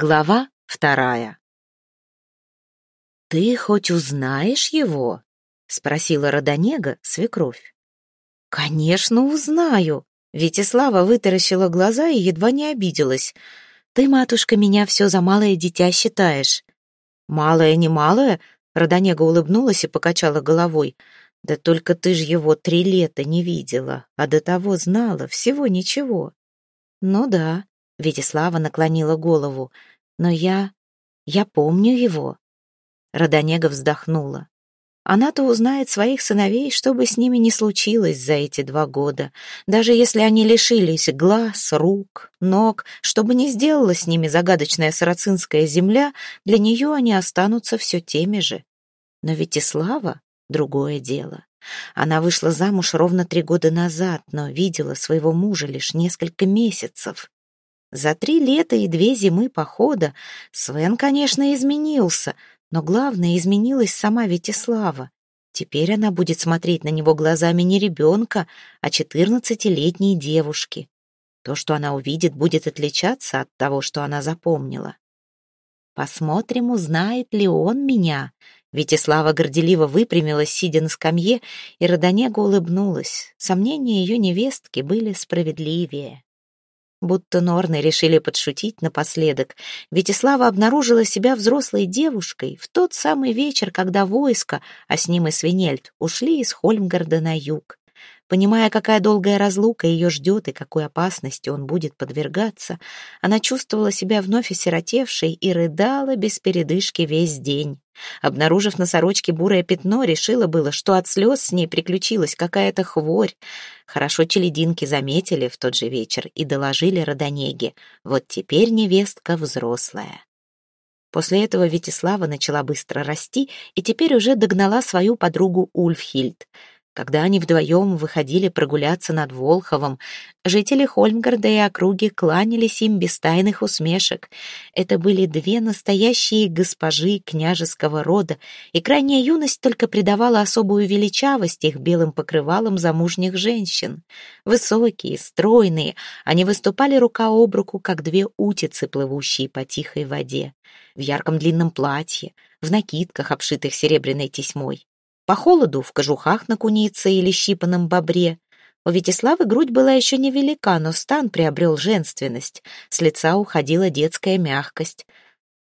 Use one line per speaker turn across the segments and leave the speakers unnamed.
Глава вторая. «Ты хоть узнаешь его?» — спросила Родонега, свекровь. «Конечно, узнаю!» Витислава вытаращила глаза и едва не обиделась. «Ты, матушка, меня все за малое дитя считаешь». «Малое не малое?» — Родонега улыбнулась и покачала головой. «Да только ты ж его три лета не видела, а до того знала всего ничего». «Ну да», Витислава наклонила голову. «Но я... я помню его». Родонега вздохнула. Она-то узнает своих сыновей, что бы с ними ни случилось за эти два года. Даже если они лишились глаз, рук, ног, что бы ни сделала с ними загадочная сарацинская земля, для нее они останутся все теми же. Но Витислава — другое дело. Она вышла замуж ровно три года назад, но видела своего мужа лишь несколько месяцев. За три лета и две зимы похода Свен, конечно, изменился, но главное, изменилась сама Витислава. Теперь она будет смотреть на него глазами не ребенка, а четырнадцатилетней девушки. То, что она увидит, будет отличаться от того, что она запомнила. Посмотрим, узнает ли он меня. Витислава горделиво выпрямилась, сидя на скамье, и Родонега улыбнулась. Сомнения ее невестки были справедливее. Будто Норны решили подшутить напоследок. Витислава обнаружила себя взрослой девушкой в тот самый вечер, когда войско, а с ним и Свинельд, ушли из Хольмгарда на юг. Понимая, какая долгая разлука ее ждет и какой опасности он будет подвергаться, она чувствовала себя вновь осиротевшей и рыдала без передышки весь день. Обнаружив на сорочке бурое пятно, решила было, что от слез с ней приключилась какая-то хворь. Хорошо челединки заметили в тот же вечер и доложили Родонеге. Вот теперь невестка взрослая. После этого Витислава начала быстро расти и теперь уже догнала свою подругу Ульфхильд. Когда они вдвоем выходили прогуляться над Волховом, жители Хольмгарда и округи кланялись им без тайных усмешек. Это были две настоящие госпожи княжеского рода, и крайняя юность только придавала особую величавость их белым покрывалам замужних женщин. Высокие, стройные, они выступали рука об руку, как две утицы, плывущие по тихой воде, в ярком длинном платье, в накидках, обшитых серебряной тесьмой. По холоду в кожухах на кунице или щипанном бобре. У Витиславы грудь была еще невелика, но стан приобрел женственность. С лица уходила детская мягкость.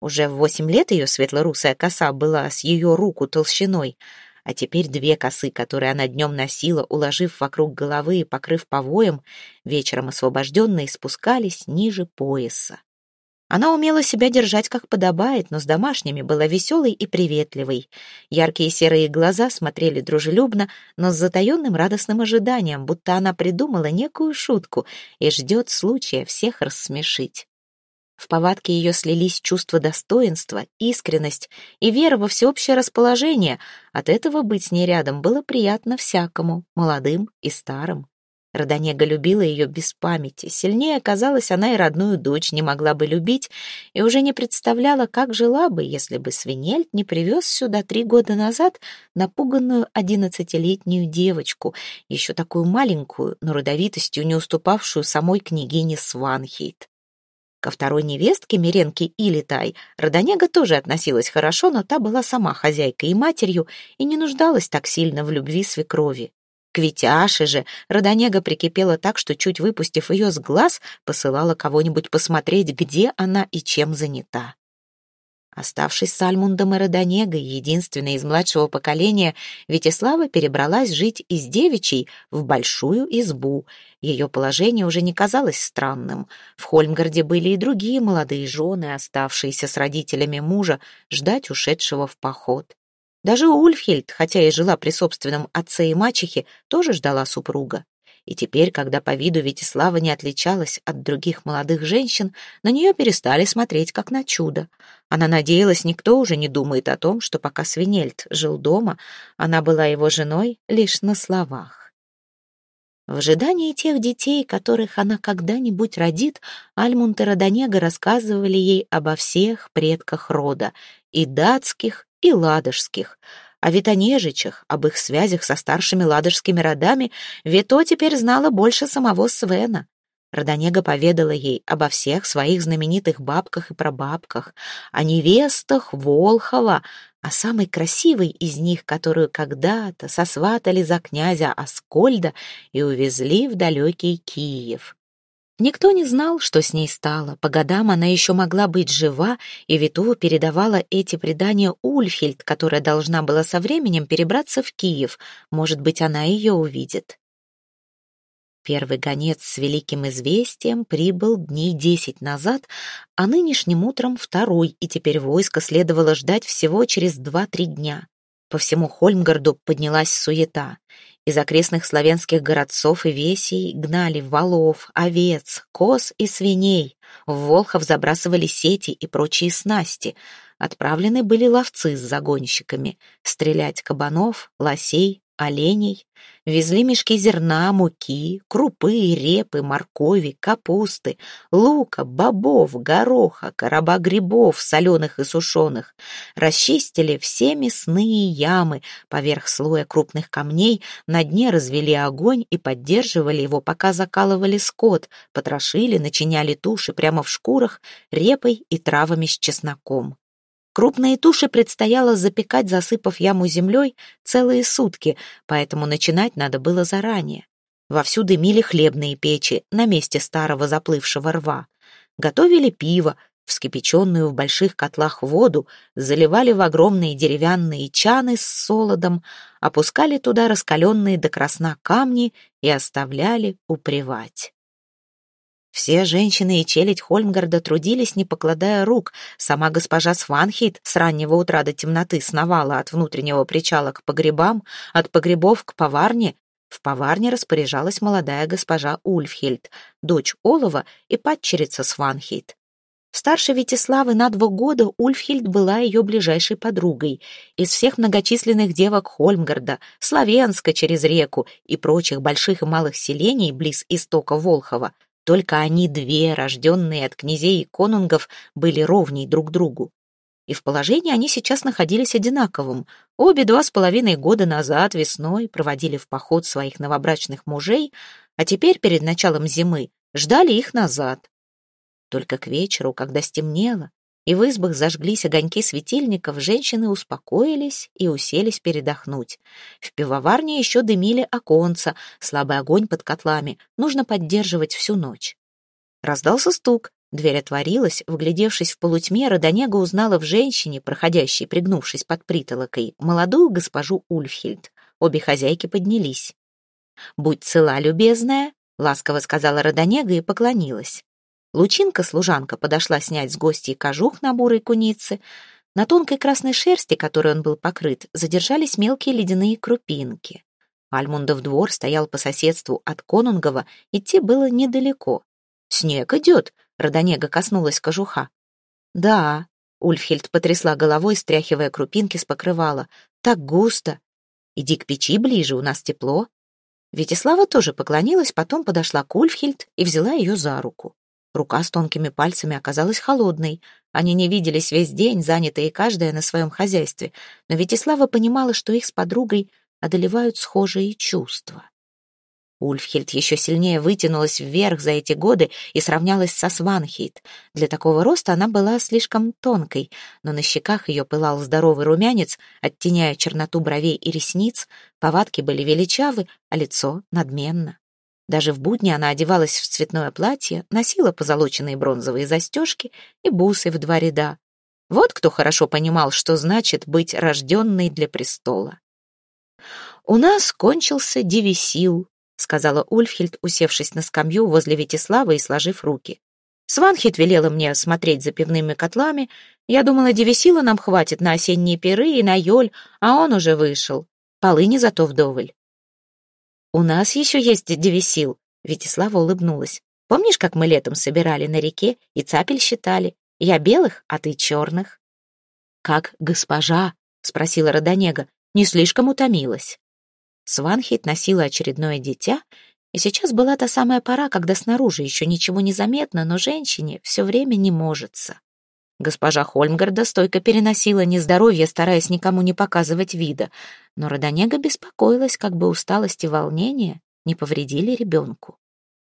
Уже в восемь лет ее светлорусая коса была с ее руку толщиной, а теперь две косы, которые она днем носила, уложив вокруг головы и покрыв повоем, вечером освобожденные спускались ниже пояса. Она умела себя держать как подобает, но с домашними была веселой и приветливой. Яркие серые глаза смотрели дружелюбно, но с затаенным радостным ожиданием, будто она придумала некую шутку и ждет случая всех рассмешить. В повадке ее слились чувство достоинства, искренность и вера во всеобщее расположение. От этого быть с ней рядом было приятно всякому, молодым и старым. Родонега любила ее без памяти. Сильнее, казалось, она и родную дочь не могла бы любить, и уже не представляла, как жила бы, если бы Свинельд не привез сюда три года назад напуганную одиннадцатилетнюю девочку, еще такую маленькую, но родовитостью не уступавшую самой княгине Сванхейт. Ко второй невестке Миренке Илитай Родонега тоже относилась хорошо, но та была сама хозяйкой и матерью и не нуждалась так сильно в любви свекрови. К Витяше же Родонега прикипела так, что, чуть выпустив ее с глаз, посылала кого-нибудь посмотреть, где она и чем занята. Оставшись с Альмундом и Родонегой, единственной из младшего поколения, Витислава перебралась жить из девичьей в большую избу. Ее положение уже не казалось странным. В Хольмгарде были и другие молодые жены, оставшиеся с родителями мужа, ждать ушедшего в поход. Даже Ульфхельд, хотя и жила при собственном отце и мачехе, тоже ждала супруга. И теперь, когда по виду Витислава не отличалась от других молодых женщин, на нее перестали смотреть как на чудо. Она надеялась, никто уже не думает о том, что пока Свинельд жил дома, она была его женой лишь на словах. В ожидании тех детей, которых она когда-нибудь родит, Альмунт и Родонега рассказывали ей обо всех предках рода, и датских, и ладожских. О Витонежичах, об их связях со старшими ладожскими родами Вито теперь знала больше самого Свена. Родонега поведала ей обо всех своих знаменитых бабках и прабабках, о невестах Волхова, о самой красивой из них, которую когда-то сосватали за князя Аскольда и увезли в далекий Киев. Никто не знал, что с ней стало. По годам она еще могла быть жива, и Витова передавала эти предания Ульфхельд, которая должна была со временем перебраться в Киев. Может быть, она ее увидит. Первый гонец с великим известием прибыл дней десять назад, а нынешним утром второй, и теперь войско следовало ждать всего через два-три дня. По всему Хольмгарду поднялась суета. Из окрестных славянских городцов и весей гнали валов, овец, коз и свиней. В Волхов забрасывали сети и прочие снасти. Отправлены были ловцы с загонщиками. Стрелять кабанов, лосей, оленей, везли мешки зерна, муки, крупы, репы, моркови, капусты, лука, бобов, гороха, короба грибов, соленых и сушеных. Расчистили все мясные ямы, поверх слоя крупных камней на дне развели огонь и поддерживали его, пока закалывали скот, потрошили, начиняли туши прямо в шкурах репой и травами с чесноком. Крупные туши предстояло запекать, засыпав яму землей, целые сутки, поэтому начинать надо было заранее. Вовсю дымили хлебные печи на месте старого заплывшего рва. Готовили пиво, вскипяченную в больших котлах воду, заливали в огромные деревянные чаны с солодом, опускали туда раскаленные до красна камни и оставляли упревать. Все женщины и челядь Хольмгарда трудились, не покладая рук. Сама госпожа Сванхейт с раннего утра до темноты сновала от внутреннего причала к погребам, от погребов к поварне. В поварне распоряжалась молодая госпожа Ульфхельд, дочь Олова и падчерица Сванхейт. Старше Витиславы на два года Ульфхильд была ее ближайшей подругой. Из всех многочисленных девок Хольмгарда, Славенска через реку и прочих больших и малых селений близ истока Волхова только они две, рожденные от князей и конунгов, были ровней друг другу. И в положении они сейчас находились одинаковым. Обе два с половиной года назад весной проводили в поход своих новобрачных мужей, а теперь перед началом зимы ждали их назад. Только к вечеру, когда стемнело, и в избах зажглись огоньки светильников, женщины успокоились и уселись передохнуть. В пивоварне еще дымили оконца, слабый огонь под котлами, нужно поддерживать всю ночь. Раздался стук, дверь отворилась, вглядевшись в полутьме, Родонега узнала в женщине, проходящей, пригнувшись под притолокой, молодую госпожу Ульфхильд. Обе хозяйки поднялись. «Будь цела, любезная», — ласково сказала Родонега и поклонилась. Лучинка-служанка подошла снять с гостей кожух на бурой кунице. На тонкой красной шерсти, которой он был покрыт, задержались мелкие ледяные крупинки. Альмундов двор стоял по соседству от Конунгова, идти было недалеко. «Снег идет», — Родонега коснулась кожуха. «Да», — Ульфхельд потрясла головой, стряхивая крупинки с покрывала. «Так густо. Иди к печи ближе, у нас тепло». Витислава тоже поклонилась, потом подошла к Ульфхельд и взяла ее за руку. Рука с тонкими пальцами оказалась холодной. Они не виделись весь день, занятые каждая на своем хозяйстве, но Витислава понимала, что их с подругой одолевают схожие чувства. Ульфхельд еще сильнее вытянулась вверх за эти годы и сравнялась со Сванхейд. Для такого роста она была слишком тонкой, но на щеках ее пылал здоровый румянец, оттеняя черноту бровей и ресниц, повадки были величавы, а лицо надменно. Даже в будни она одевалась в цветное платье, носила позолоченные бронзовые застежки и бусы в два ряда. Вот кто хорошо понимал, что значит быть рожденной для престола. «У нас кончился девисил», — сказала Ульфхельд, усевшись на скамью возле Витислава и сложив руки. «Сванхит велела мне смотреть за пивными котлами. Я думала, девисила нам хватит на осенние пиры и на ёль, а он уже вышел. Полыни зато вдоволь. «У нас еще есть девисил», — Витислава улыбнулась. «Помнишь, как мы летом собирали на реке и цапель считали? Я белых, а ты черных». «Как госпожа?» — спросила Родонега. «Не слишком утомилась». Сванхит носила очередное дитя, и сейчас была та самая пора, когда снаружи еще ничего не заметно, но женщине все время не можется. Госпожа Хольмгарда стойко переносила нездоровье, стараясь никому не показывать вида, но Родонега беспокоилась, как бы усталость и волнение не повредили ребенку.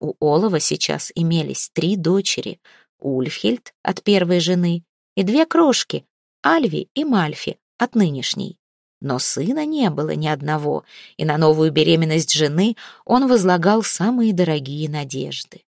У Олова сейчас имелись три дочери. Ульфхильд от первой жены и две крошки, Альви и Мальфи от нынешней. Но сына не было ни одного, и на новую беременность жены он возлагал самые дорогие надежды.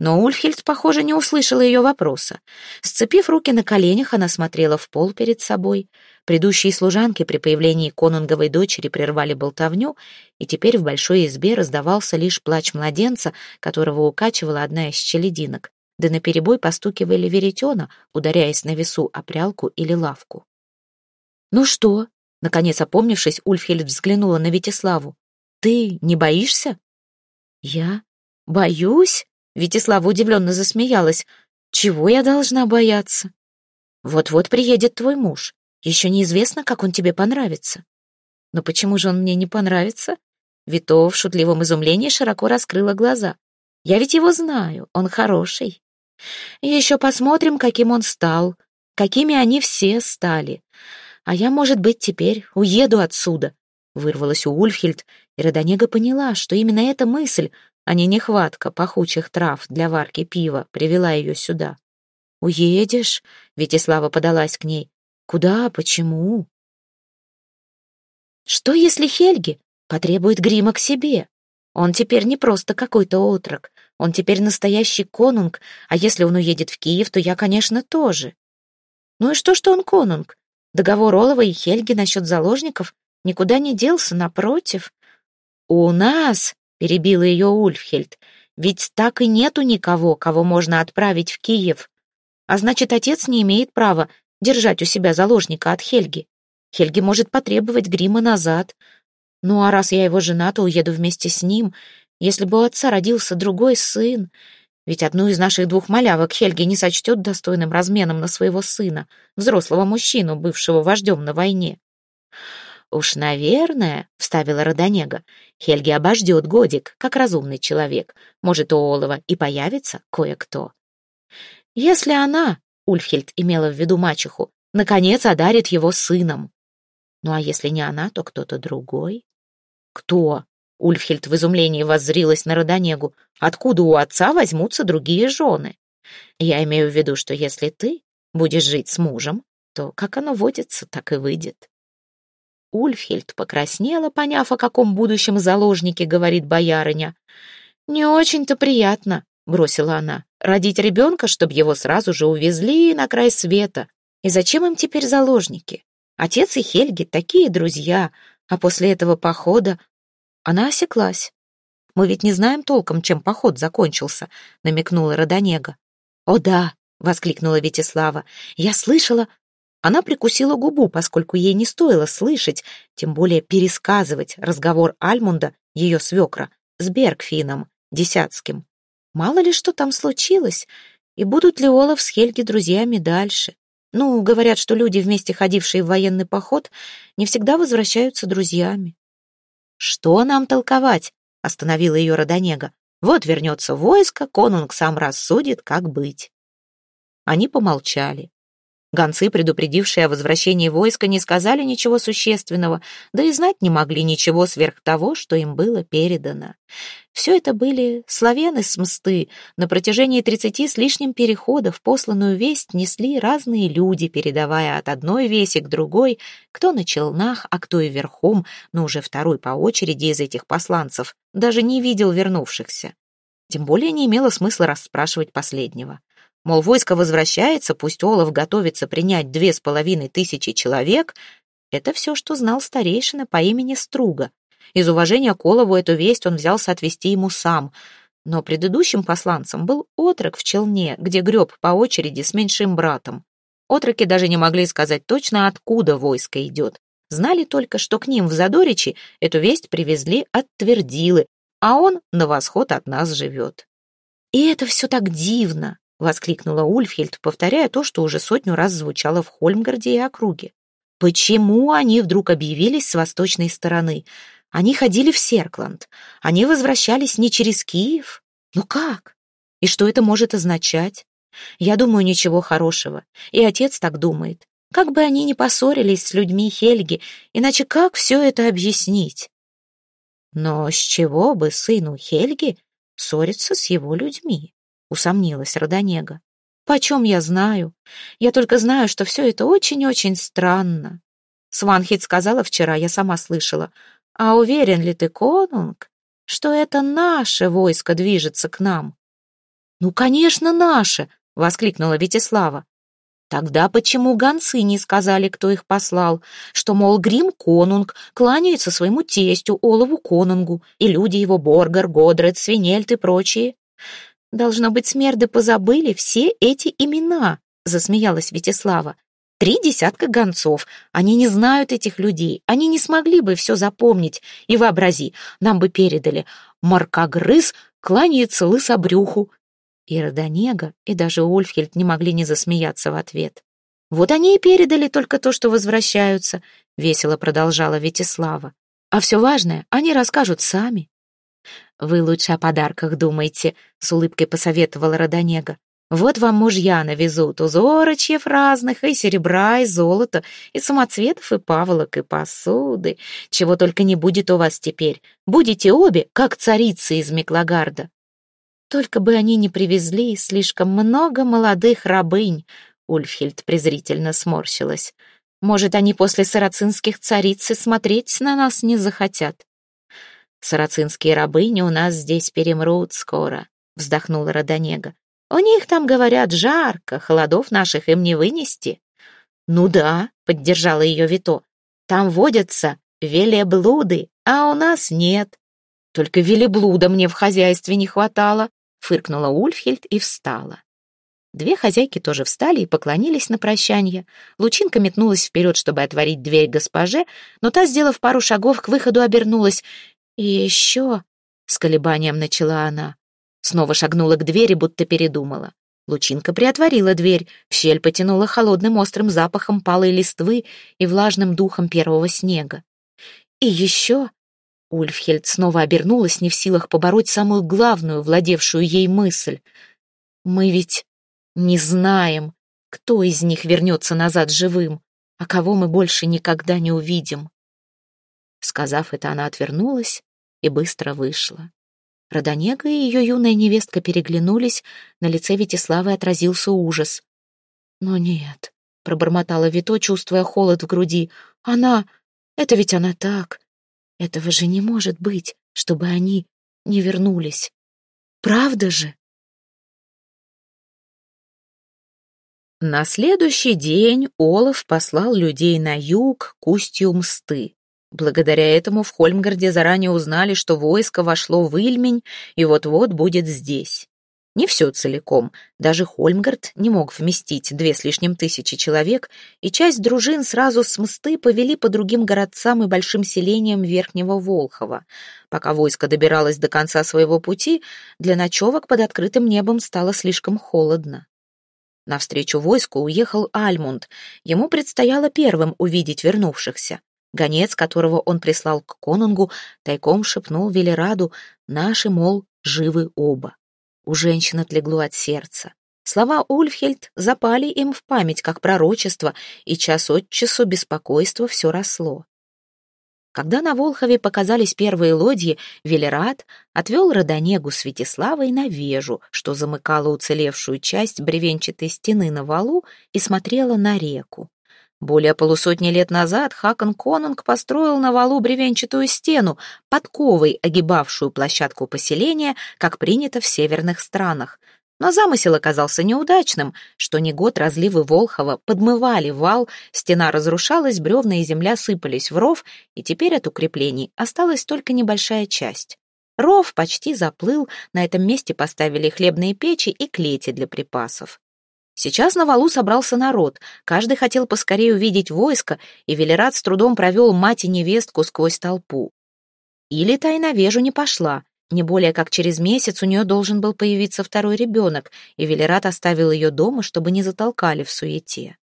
Но Ульфхильд, похоже, не услышала ее вопроса. Сцепив руки на коленях, она смотрела в пол перед собой. Предыдущие служанки при появлении конунговой дочери прервали болтовню, и теперь в большой избе раздавался лишь плач младенца, которого укачивала одна из челединок, да наперебой постукивали веретена, ударяясь на весу о прялку или лавку. «Ну что?» — наконец опомнившись, Ульфхильд взглянула на Витиславу. «Ты не боишься?» «Я? Боюсь?» Витислава удивленно засмеялась. «Чего я должна бояться?» «Вот-вот приедет твой муж. Еще неизвестно, как он тебе понравится». «Но почему же он мне не понравится?» Вито в шутливом изумлении широко раскрыла глаза. «Я ведь его знаю, он хороший. еще посмотрим, каким он стал, какими они все стали. А я, может быть, теперь уеду отсюда», — вырвалась у Ульфхильд, и Родонега поняла, что именно эта мысль а не нехватка пахучих трав для варки пива привела ее сюда. «Уедешь?» — Витислава подалась к ней. «Куда? Почему?» «Что, если Хельги потребует грима к себе? Он теперь не просто какой-то отрок, он теперь настоящий конунг, а если он уедет в Киев, то я, конечно, тоже. Ну и что, что он конунг? Договор Олова и Хельги насчет заложников никуда не делся, напротив. У нас перебила ее Ульфхельд. «Ведь так и нету никого, кого можно отправить в Киев. А значит, отец не имеет права держать у себя заложника от Хельги. Хельги может потребовать грима назад. Ну а раз я его жена, то уеду вместе с ним. Если бы у отца родился другой сын, ведь одну из наших двух малявок Хельги не сочтет достойным разменом на своего сына, взрослого мужчину, бывшего вождем на войне. «Уж, наверное», — вставила Родонега, — «Хельги обождет годик, как разумный человек. Может, у Олова и появится кое-кто». «Если она», — Ульфхельд имела в виду мачеху, — «наконец одарит его сыном». «Ну а если не она, то кто-то другой?» «Кто?» — Ульфхельд в изумлении воззрилась на Родонегу. «Откуда у отца возьмутся другие жены?» «Я имею в виду, что если ты будешь жить с мужем, то как оно водится, так и выйдет». Ульфхельд покраснела, поняв, о каком будущем заложнике говорит боярыня. «Не очень-то приятно», — бросила она, — «родить ребенка, чтобы его сразу же увезли на край света. И зачем им теперь заложники? Отец и Хельги такие друзья, а после этого похода...» Она осеклась. «Мы ведь не знаем толком, чем поход закончился», — намекнула Родонега. «О да!» — воскликнула Витислава. «Я слышала, она прикусила губу, поскольку ей не стоило слышать, тем более пересказывать разговор Альмунда, ее свекра, с Бергфином, Десятским. Мало ли что там случилось, и будут ли Олаф с Хельги друзьями дальше. Ну, говорят, что люди, вместе ходившие в военный поход, не всегда возвращаются друзьями. «Что нам толковать?» — остановила ее Родонега. «Вот вернется войско, конунг сам рассудит, как быть». Они помолчали. Гонцы, предупредившие о возвращении войска, не сказали ничего существенного, да и знать не могли ничего сверх того, что им было передано. Все это были славяны с мсты. На протяжении тридцати с лишним переходов посланную весть несли разные люди, передавая от одной веси к другой, кто на челнах, а кто и верхом, но уже второй по очереди из этих посланцев, даже не видел вернувшихся. Тем более не имело смысла расспрашивать последнего. Мол, войско возвращается, пусть Олаф готовится принять две с половиной тысячи человек. Это все, что знал старейшина по имени Струга. Из уважения к Олову эту весть он взялся отвести ему сам. Но предыдущим посланцем был отрок в челне, где греб по очереди с меньшим братом. Отроки даже не могли сказать точно, откуда войско идет. Знали только, что к ним в Задоричи эту весть привезли от Твердилы, а он на восход от нас живет. И это все так дивно, — воскликнула Ульфхельд, повторяя то, что уже сотню раз звучало в Хольмгарде и округе. «Почему они вдруг объявились с восточной стороны? Они ходили в Серкланд. Они возвращались не через Киев? Ну как? И что это может означать? Я думаю, ничего хорошего. И отец так думает. Как бы они ни поссорились с людьми Хельги, иначе как все это объяснить?» «Но с чего бы сыну Хельги ссорится с его людьми, усомнилась Родонега. Почем я знаю? Я только знаю, что все это очень-очень странно. Сванхит сказала вчера, я сама слышала. А уверен ли ты, конунг, что это наше войско движется к нам? Ну, конечно, наше, воскликнула Витислава. Тогда почему гонцы не сказали, кто их послал? Что, мол, Грим Конунг кланяется своему тестю Олову Конунгу, и люди его Боргар, Годред, Свинельт и прочие. Должно быть, смерды позабыли все эти имена, засмеялась Витислава. Три десятка гонцов. Они не знают этих людей. Они не смогли бы все запомнить. И вообрази, нам бы передали. Маркогрыз кланяется лысобрюху. И Родонега, и даже Ульфхельд не могли не засмеяться в ответ. «Вот они и передали только то, что возвращаются», — весело продолжала Витислава. «А все важное они расскажут сами». «Вы лучше о подарках думайте», — с улыбкой посоветовала Родонега. Вот вам мужья навезут узорочьев разных, и серебра, и золота, и самоцветов, и паволок, и посуды. Чего только не будет у вас теперь. Будете обе, как царицы из Меклагарда. Только бы они не привезли слишком много молодых рабынь, Ульфхельд презрительно сморщилась. Может, они после сарацинских царицы смотреть на нас не захотят? Сарацинские рабыни у нас здесь перемрут скоро, вздохнула Родонега. У них там, говорят, жарко, холодов наших им не вынести. Ну да, поддержала ее Вито. Там водятся велеблуды, а у нас нет. Только велеблуда мне в хозяйстве не хватало, фыркнула Ульфхельд и встала. Две хозяйки тоже встали и поклонились на прощание. Лучинка метнулась вперед, чтобы отворить дверь госпоже, но та, сделав пару шагов к выходу, обернулась. «И еще...» — с колебанием начала она. Снова шагнула к двери, будто передумала. Лучинка приотворила дверь, в щель потянула холодным острым запахом палой листвы и влажным духом первого снега. И еще... Ульфхельд снова обернулась, не в силах побороть самую главную, владевшую ей мысль. «Мы ведь не знаем, кто из них вернется назад живым, а кого мы больше никогда не увидим». Сказав это, она отвернулась и быстро вышла. Родонега и ее юная невестка переглянулись, на лице Витиславы отразился ужас. «Но нет», — пробормотала Вито, чувствуя холод в груди, — «она... Это ведь она так. Этого же не может быть, чтобы они не вернулись. Правда же?» На следующий день Олаф послал людей на юг к устью Мсты. Благодаря этому в Хольмгарде заранее узнали, что войско вошло в Ильмень и вот-вот будет здесь. Не все целиком. Даже Хольмгард не мог вместить две с лишним тысячи человек, и часть дружин сразу с мсты повели по другим городцам и большим селениям Верхнего Волхова. Пока войско добиралось до конца своего пути, для ночевок под открытым небом стало слишком холодно. Навстречу войску уехал Альмунд. Ему предстояло первым увидеть вернувшихся. Гонец, которого он прислал к конунгу, тайком шепнул Велераду, наши, мол, живы оба. У женщин отлегло от сердца. Слова Ульфхельд запали им в память, как пророчество, и час от часу беспокойство все росло. Когда на Волхове показались первые лодьи, Велерат отвел Родонегу Святиславой на вежу, что замыкала уцелевшую часть бревенчатой стены на валу и смотрела на реку. Более полусотни лет назад Хакон Конунг построил на валу бревенчатую стену, подковой огибавшую площадку поселения, как принято в северных странах. Но замысел оказался неудачным, что не год разливы Волхова подмывали вал, стена разрушалась, бревна и земля сыпались в ров, и теперь от укреплений осталась только небольшая часть. Ров почти заплыл, на этом месте поставили хлебные печи и клети для припасов. Сейчас на валу собрался народ, каждый хотел поскорее увидеть войско, и Велерат с трудом провел мать и невестку сквозь толпу. Или тайна вежу не пошла, не более как через месяц у нее должен был появиться второй ребенок, и Велерат оставил ее дома, чтобы не затолкали в суете.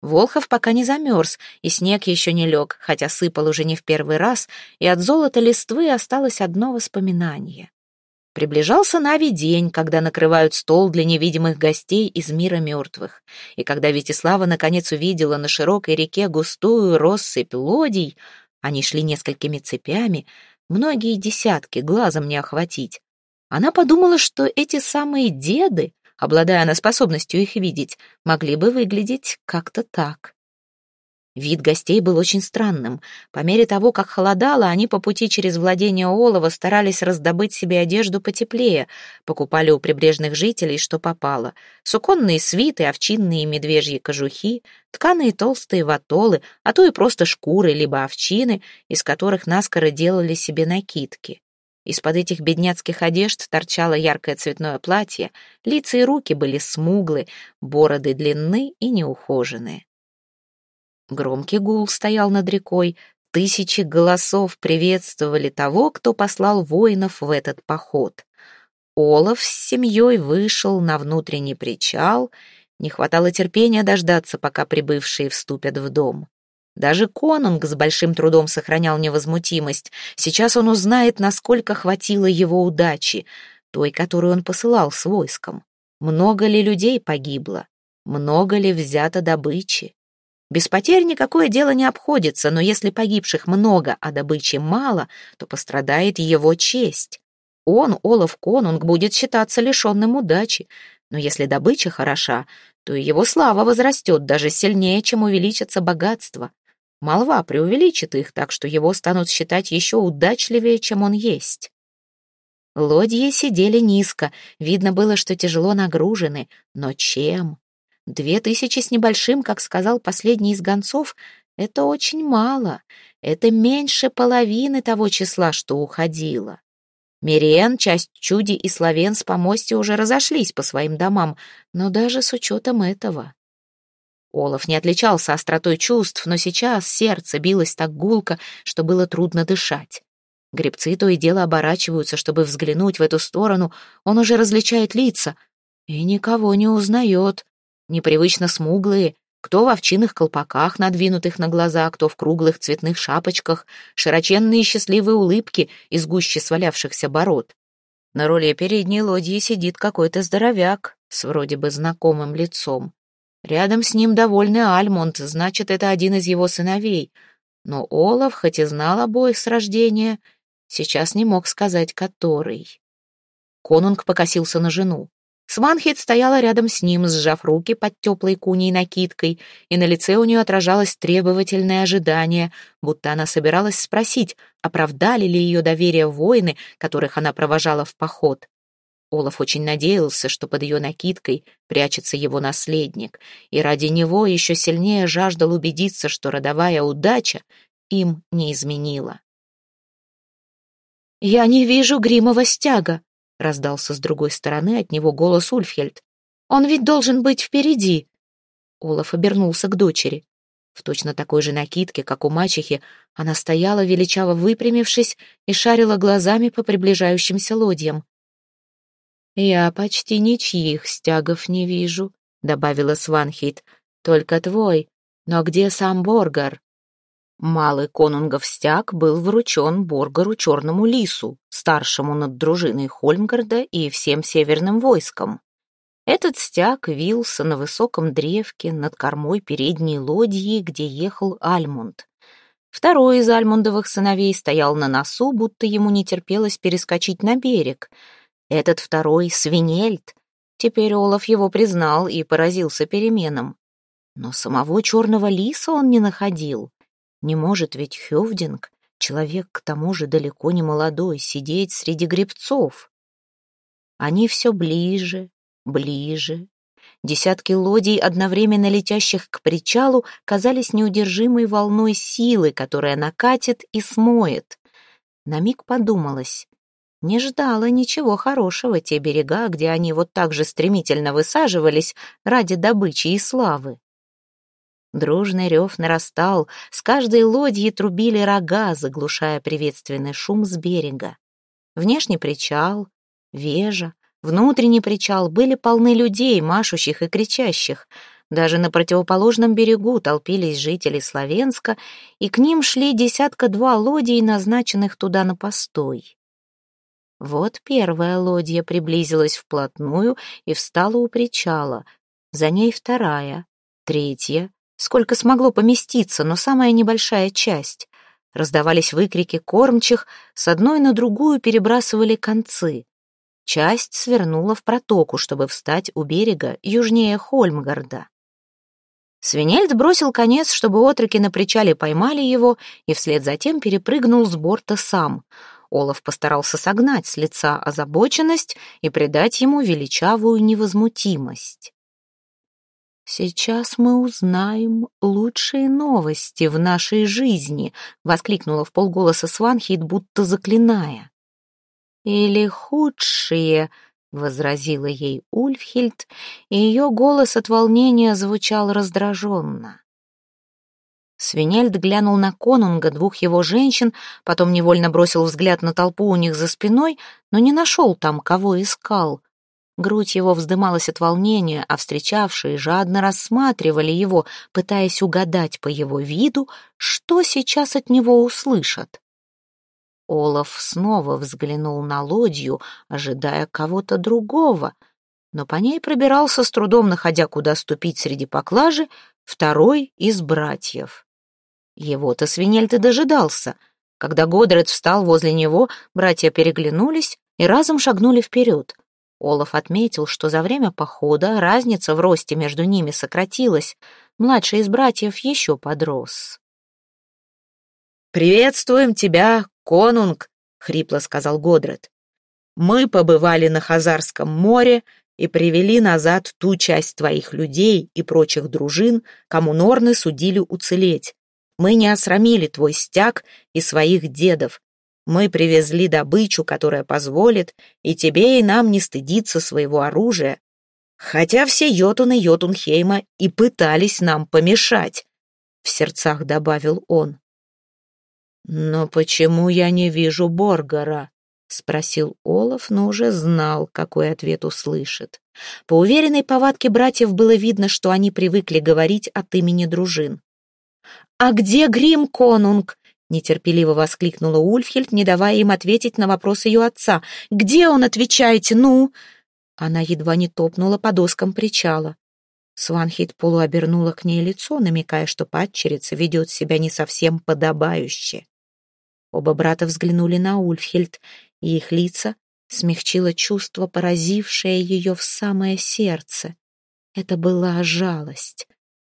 Волхов пока не замерз, и снег еще не лег, хотя сыпал уже не в первый раз, и от золота листвы осталось одно воспоминание. Приближался Нави день, когда накрывают стол для невидимых гостей из мира мертвых. И когда Витислава наконец увидела на широкой реке густую россыпь лодий, они шли несколькими цепями, многие десятки, глазом не охватить. Она подумала, что эти самые деды, обладая она способностью их видеть, могли бы выглядеть как-то так. Вид гостей был очень странным. По мере того, как холодало, они по пути через владение Олова старались раздобыть себе одежду потеплее, покупали у прибрежных жителей, что попало. Суконные свиты, овчинные и медвежьи кожухи, тканые толстые ватолы, а то и просто шкуры, либо овчины, из которых наскоро делали себе накидки. Из-под этих бедняцких одежд торчало яркое цветное платье, лица и руки были смуглы, бороды длинны и неухоженные. Громкий гул стоял над рекой, тысячи голосов приветствовали того, кто послал воинов в этот поход. Олаф с семьей вышел на внутренний причал, не хватало терпения дождаться, пока прибывшие вступят в дом. Даже конунг с большим трудом сохранял невозмутимость. Сейчас он узнает, насколько хватило его удачи, той, которую он посылал с войском. Много ли людей погибло? Много ли взято добычи? Без потерь никакое дело не обходится, но если погибших много, а добычи мало, то пострадает его честь. Он, Олаф Конунг, будет считаться лишенным удачи, но если добыча хороша, то и его слава возрастет даже сильнее, чем увеличится богатство. Молва преувеличит их, так что его станут считать еще удачливее, чем он есть. Лодьи сидели низко, видно было, что тяжело нагружены, но чем? Две тысячи с небольшим, как сказал последний из гонцов, это очень мало. Это меньше половины того числа, что уходило. Мириен, часть Чуди и Словен с помостья уже разошлись по своим домам, но даже с учетом этого. Олаф не отличался остротой чувств, но сейчас сердце билось так гулко, что было трудно дышать. Гребцы то и дело оборачиваются, чтобы взглянуть в эту сторону. Он уже различает лица и никого не узнает непривычно смуглые, кто в овчинных колпаках, надвинутых на глаза, кто в круглых цветных шапочках, широченные счастливые улыбки из гуще свалявшихся бород. На руле передней лодьи сидит какой-то здоровяк с вроде бы знакомым лицом. Рядом с ним довольный Альмонд, значит, это один из его сыновей. Но Олаф, хоть и знал обоих с рождения, сейчас не мог сказать, который. Конунг покосился на жену. Сванхет стояла рядом с ним, сжав руки под теплой куней накидкой, и на лице у нее отражалось требовательное ожидание, будто она собиралась спросить, оправдали ли ее доверие воины, которых она провожала в поход. Олаф очень надеялся, что под ее накидкой прячется его наследник, и ради него еще сильнее жаждал убедиться, что родовая удача им не изменила. «Я не вижу гримового стяга», — раздался с другой стороны от него голос Ульфхельд. «Он ведь должен быть впереди!» Олаф обернулся к дочери. В точно такой же накидке, как у мачехи, она стояла, величаво выпрямившись, и шарила глазами по приближающимся лодьям. «Я почти ничьих стягов не вижу», — добавила Сванхит. «Только твой. Но где сам Боргар?» Малый конунгов стяг был вручен Боргару Черному Лису, старшему над дружиной Хольмгарда и всем северным войском. Этот стяг вился на высоком древке над кормой передней лодьи, где ехал Альмунд. Второй из Альмундовых сыновей стоял на носу, будто ему не терпелось перескочить на берег. Этот второй — Свинельд. Теперь Олаф его признал и поразился переменам. Но самого черного лиса он не находил. Не может ведь Хёвдинг, человек к тому же далеко не молодой, сидеть среди гребцов. Они все ближе, ближе. Десятки лодий, одновременно летящих к причалу, казались неудержимой волной силы, которая накатит и смоет. На миг подумалось, не ждала ничего хорошего те берега, где они вот так же стремительно высаживались ради добычи и славы. Дружный рев нарастал, с каждой лодьи трубили рога, заглушая приветственный шум с берега. Внешний причал, вежа, внутренний причал были полны людей, машущих и кричащих. Даже на противоположном берегу толпились жители Словенска, и к ним шли десятка-два лодий, назначенных туда на постой. Вот первая лодья приблизилась вплотную и встала у причала, за ней вторая, третья, сколько смогло поместиться, но самая небольшая часть. Раздавались выкрики кормчих, с одной на другую перебрасывали концы. часть свернула в протоку, чтобы встать у берега южнее Хольмгарда. Свинельд бросил конец, чтобы отроки на причале поймали его, и вслед за тем перепрыгнул с борта сам. Олаф постарался согнать с лица озабоченность и придать ему величавую невозмутимость. «Сейчас мы узнаем лучшие новости в нашей жизни», — воскликнула в полголоса Сванхейт, будто заклиная. «Или худшие», возразила ей Ульфхильд, и ее голос от волнения звучал раздраженно. Свинельд глянул на конунга, двух его женщин, потом невольно бросил взгляд на толпу у них за спиной, но не нашел там, кого искал. Грудь его вздымалась от волнения, а встречавшие жадно рассматривали его, пытаясь угадать по его виду, что сейчас от него услышат. Олаф снова взглянул на лодью, ожидая кого-то другого, но по ней пробирался с трудом, находя, куда ступить среди поклажи, второй из братьев. Его-то свинельт и дожидался. Когда Годред встал возле него, братья переглянулись и разом шагнули вперед. Олаф отметил, что за время похода разница в росте между ними сократилась. Младший из братьев еще подрос.
«Приветствуем тебя, конунг!» — хрипло сказал Годред. «Мы побывали на Хазарском море и привели назад ту часть твоих людей и прочих дружин, кому Норны судили уцелеть. Мы не осрамили твой стяг и своих дедов. Мы привезли добычу, которая позволит и тебе, и нам не стыдиться своего оружия, хотя все йотуны Йотунхейма и пытались нам помешать», — в сердцах добавил он. «Но почему я не вижу Боргара?» — спросил Олаф, но уже знал, какой ответ услышит. По уверенной повадке братьев было видно, что они привыкли говорить от имени дружин. «А где Грим Конунг?» — нетерпеливо воскликнула Ульфхельд, не давая им ответить на вопрос ее отца. «Где он, отвечаете, ну?» Она едва не топнула по доскам причала. Сванхит полуобернула к ней лицо, намекая, что падчерица ведет себя не совсем подобающе. Оба брата взглянули на Ульфхельд, и их лица смягчило чувство, поразившее ее в самое сердце. Это была жалость.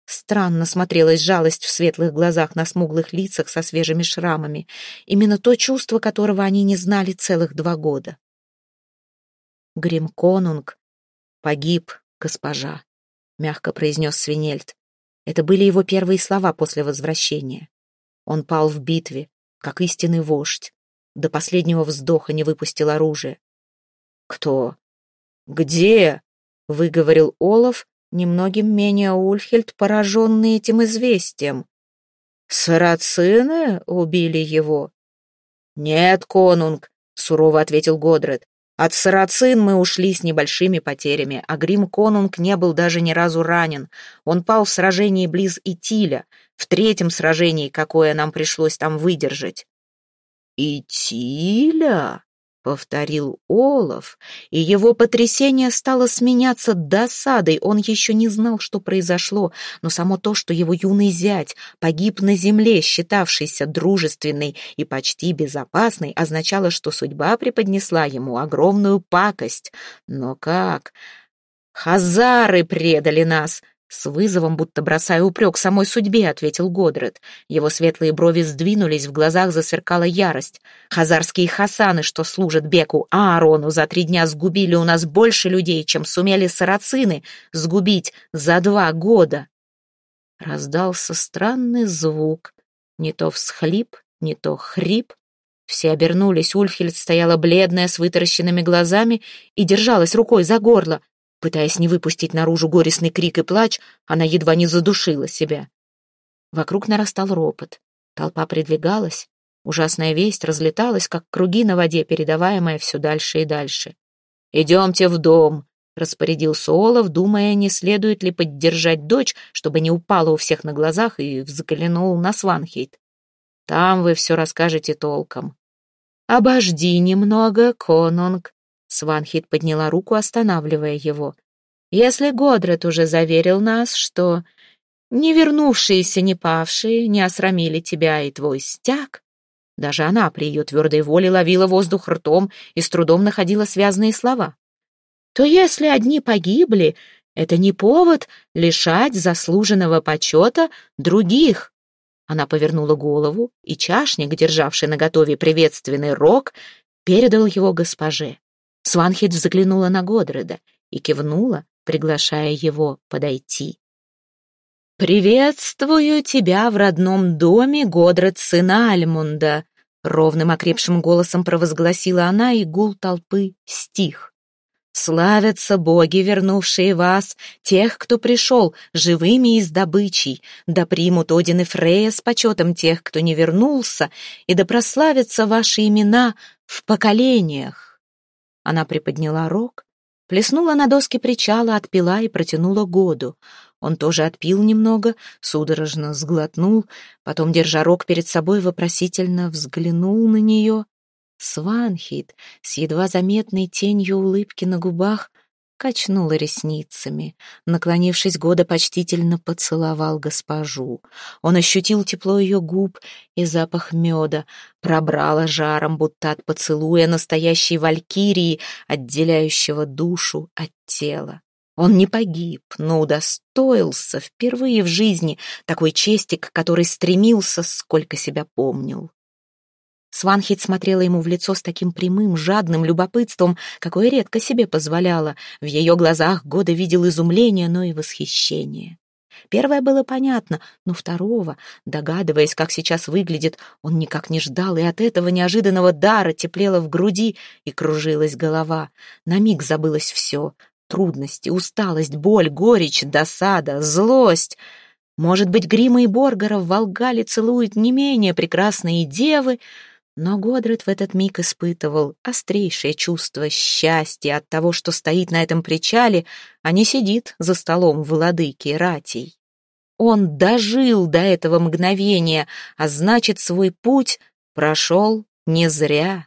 Странно смотрелась жалость в светлых глазах на смуглых лицах со свежими шрамами. Именно то чувство, которого они не знали целых два года. Грим Конунг погиб, госпожа, мягко произнес Свинельд. Это были его первые слова после возвращения. Он пал в битве, как истинный вождь. До последнего вздоха не выпустил оружие. «Кто? Где?» — выговорил Олаф, немногим менее Ульхельд, пораженный этим известием. «Сарацины убили его?» «Нет, конунг», — сурово ответил Годред. «От сарацин мы ушли с небольшими потерями, а Грим Конунг не был даже ни разу ранен. Он пал в сражении близ Итиля, в третьем сражении, какое нам пришлось там выдержать. «Итиля?» — повторил Олаф, и его потрясение стало сменяться досадой. Он еще не знал, что произошло, но само то, что его юный зять погиб на земле, считавшийся дружественной и почти безопасной, означало, что судьба преподнесла ему огромную пакость. Но как? «Хазары предали нас!» С вызовом, будто бросая упрек самой судьбе, ответил Годред. Его светлые брови сдвинулись, в глазах засверкала ярость. Хазарские хасаны, что служат Беку Аарону, за три дня сгубили у нас больше людей, чем сумели сарацины сгубить за два года. Раздался странный звук, не то всхлип, не то хрип. Все обернулись, Ульфхельд стояла бледная, с вытаращенными глазами и держалась рукой за горло. Пытаясь не выпустить наружу горестный крик и плач, она едва не задушила себя. Вокруг нарастал ропот. Толпа придвигалась. Ужасная весть разлеталась, как круги на воде, передаваемая все дальше и дальше. «Идемте в дом», — распорядился Олаф, думая, не следует ли поддержать дочь, чтобы не упала у всех на глазах, и взглянул на Сванхейт. «Там вы все расскажете толком». «Обожди немного, конунг», Сванхит подняла руку, останавливая его. «Если Годред уже заверил нас, что не вернувшиеся, не павшие, не осрамили тебя и твой стяг,
Даже она при ее твердой воле ловила воздух ртом и с трудом находила связанные слова. То если одни погибли, это не повод лишать заслуженного почета других. Она повернула голову, и чашник, державший наготове приветственный рог, передал его госпоже. Сванхит взглянула на Годреда и кивнула, приглашая его подойти. «Приветствую тебя в родном доме, Годред, сына Альмунда!» Ровным окрепшим голосом провозгласила она, и гул толпы стих. «Славятся боги, вернувшие вас, тех, кто пришел, живыми и с добычей, да примут Один и Фрея с почетом тех, кто не вернулся, и да прославятся ваши имена в поколениях!» Она приподняла рог, плеснула на доски причала, отпила и протянула году. Он тоже отпил немного, судорожно сглотнул, потом, держа рог перед собой, вопросительно взглянул на нее. Сванхит с едва заметной тенью улыбки на губах качнула ресницами. Наклонившись, Года почтительно поцеловал госпожу. Он ощутил тепло ее губ и запах меда, пробрало жаром, будто от поцелуя настоящей валькирии, отделяющего душу от тела. Он не погиб, но удостоился впервые в жизни такой чести, к которой стремился, сколько себя помнил. Сванхит смотрела ему в лицо с таким прямым, жадным любопытством, какое редко себе позволяла. В ее глазах Года видел изумление, но и восхищение. Первое было понятно, но второго, догадываясь, как сейчас выглядит, он никак не ждал, и от этого неожиданного дара теплело в груди и кружилась голова. На миг забылось все — трудности, усталость, боль, горечь, досада, злость. Может быть, Грима и Боргара в Волгале целуют не менее прекрасные девы, но Годред в этот миг испытывал острейшее чувство счастья от того, что стоит на этом причале, а не сидит за столом владыки Ратий. Он дожил до этого мгновения, а значит, свой путь прошел не зря.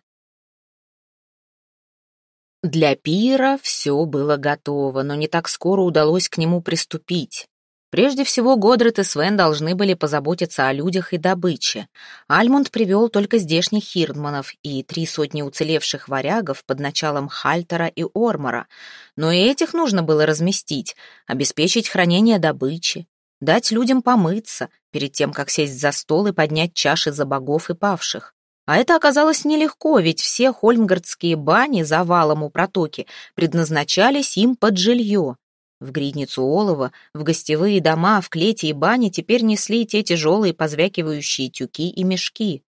Для пира все было готово, но не так скоро удалось к нему приступить. Прежде всего, Годрет и Свен должны были позаботиться о людях и добыче. Альмунд привел только здешних хирдманов и три сотни уцелевших варягов под началом Хальтера и Ормора. Но и этих нужно было разместить, обеспечить хранение добычи, дать людям помыться перед тем, как сесть за стол и поднять чаши за богов и павших. А это оказалось нелегко, ведь все хольмгардские бани за валом у протоки предназначались им под жилье. В гридницу олова, в гостевые дома, в клети и бани теперь несли те тяжелые позвякивающие тюки и мешки.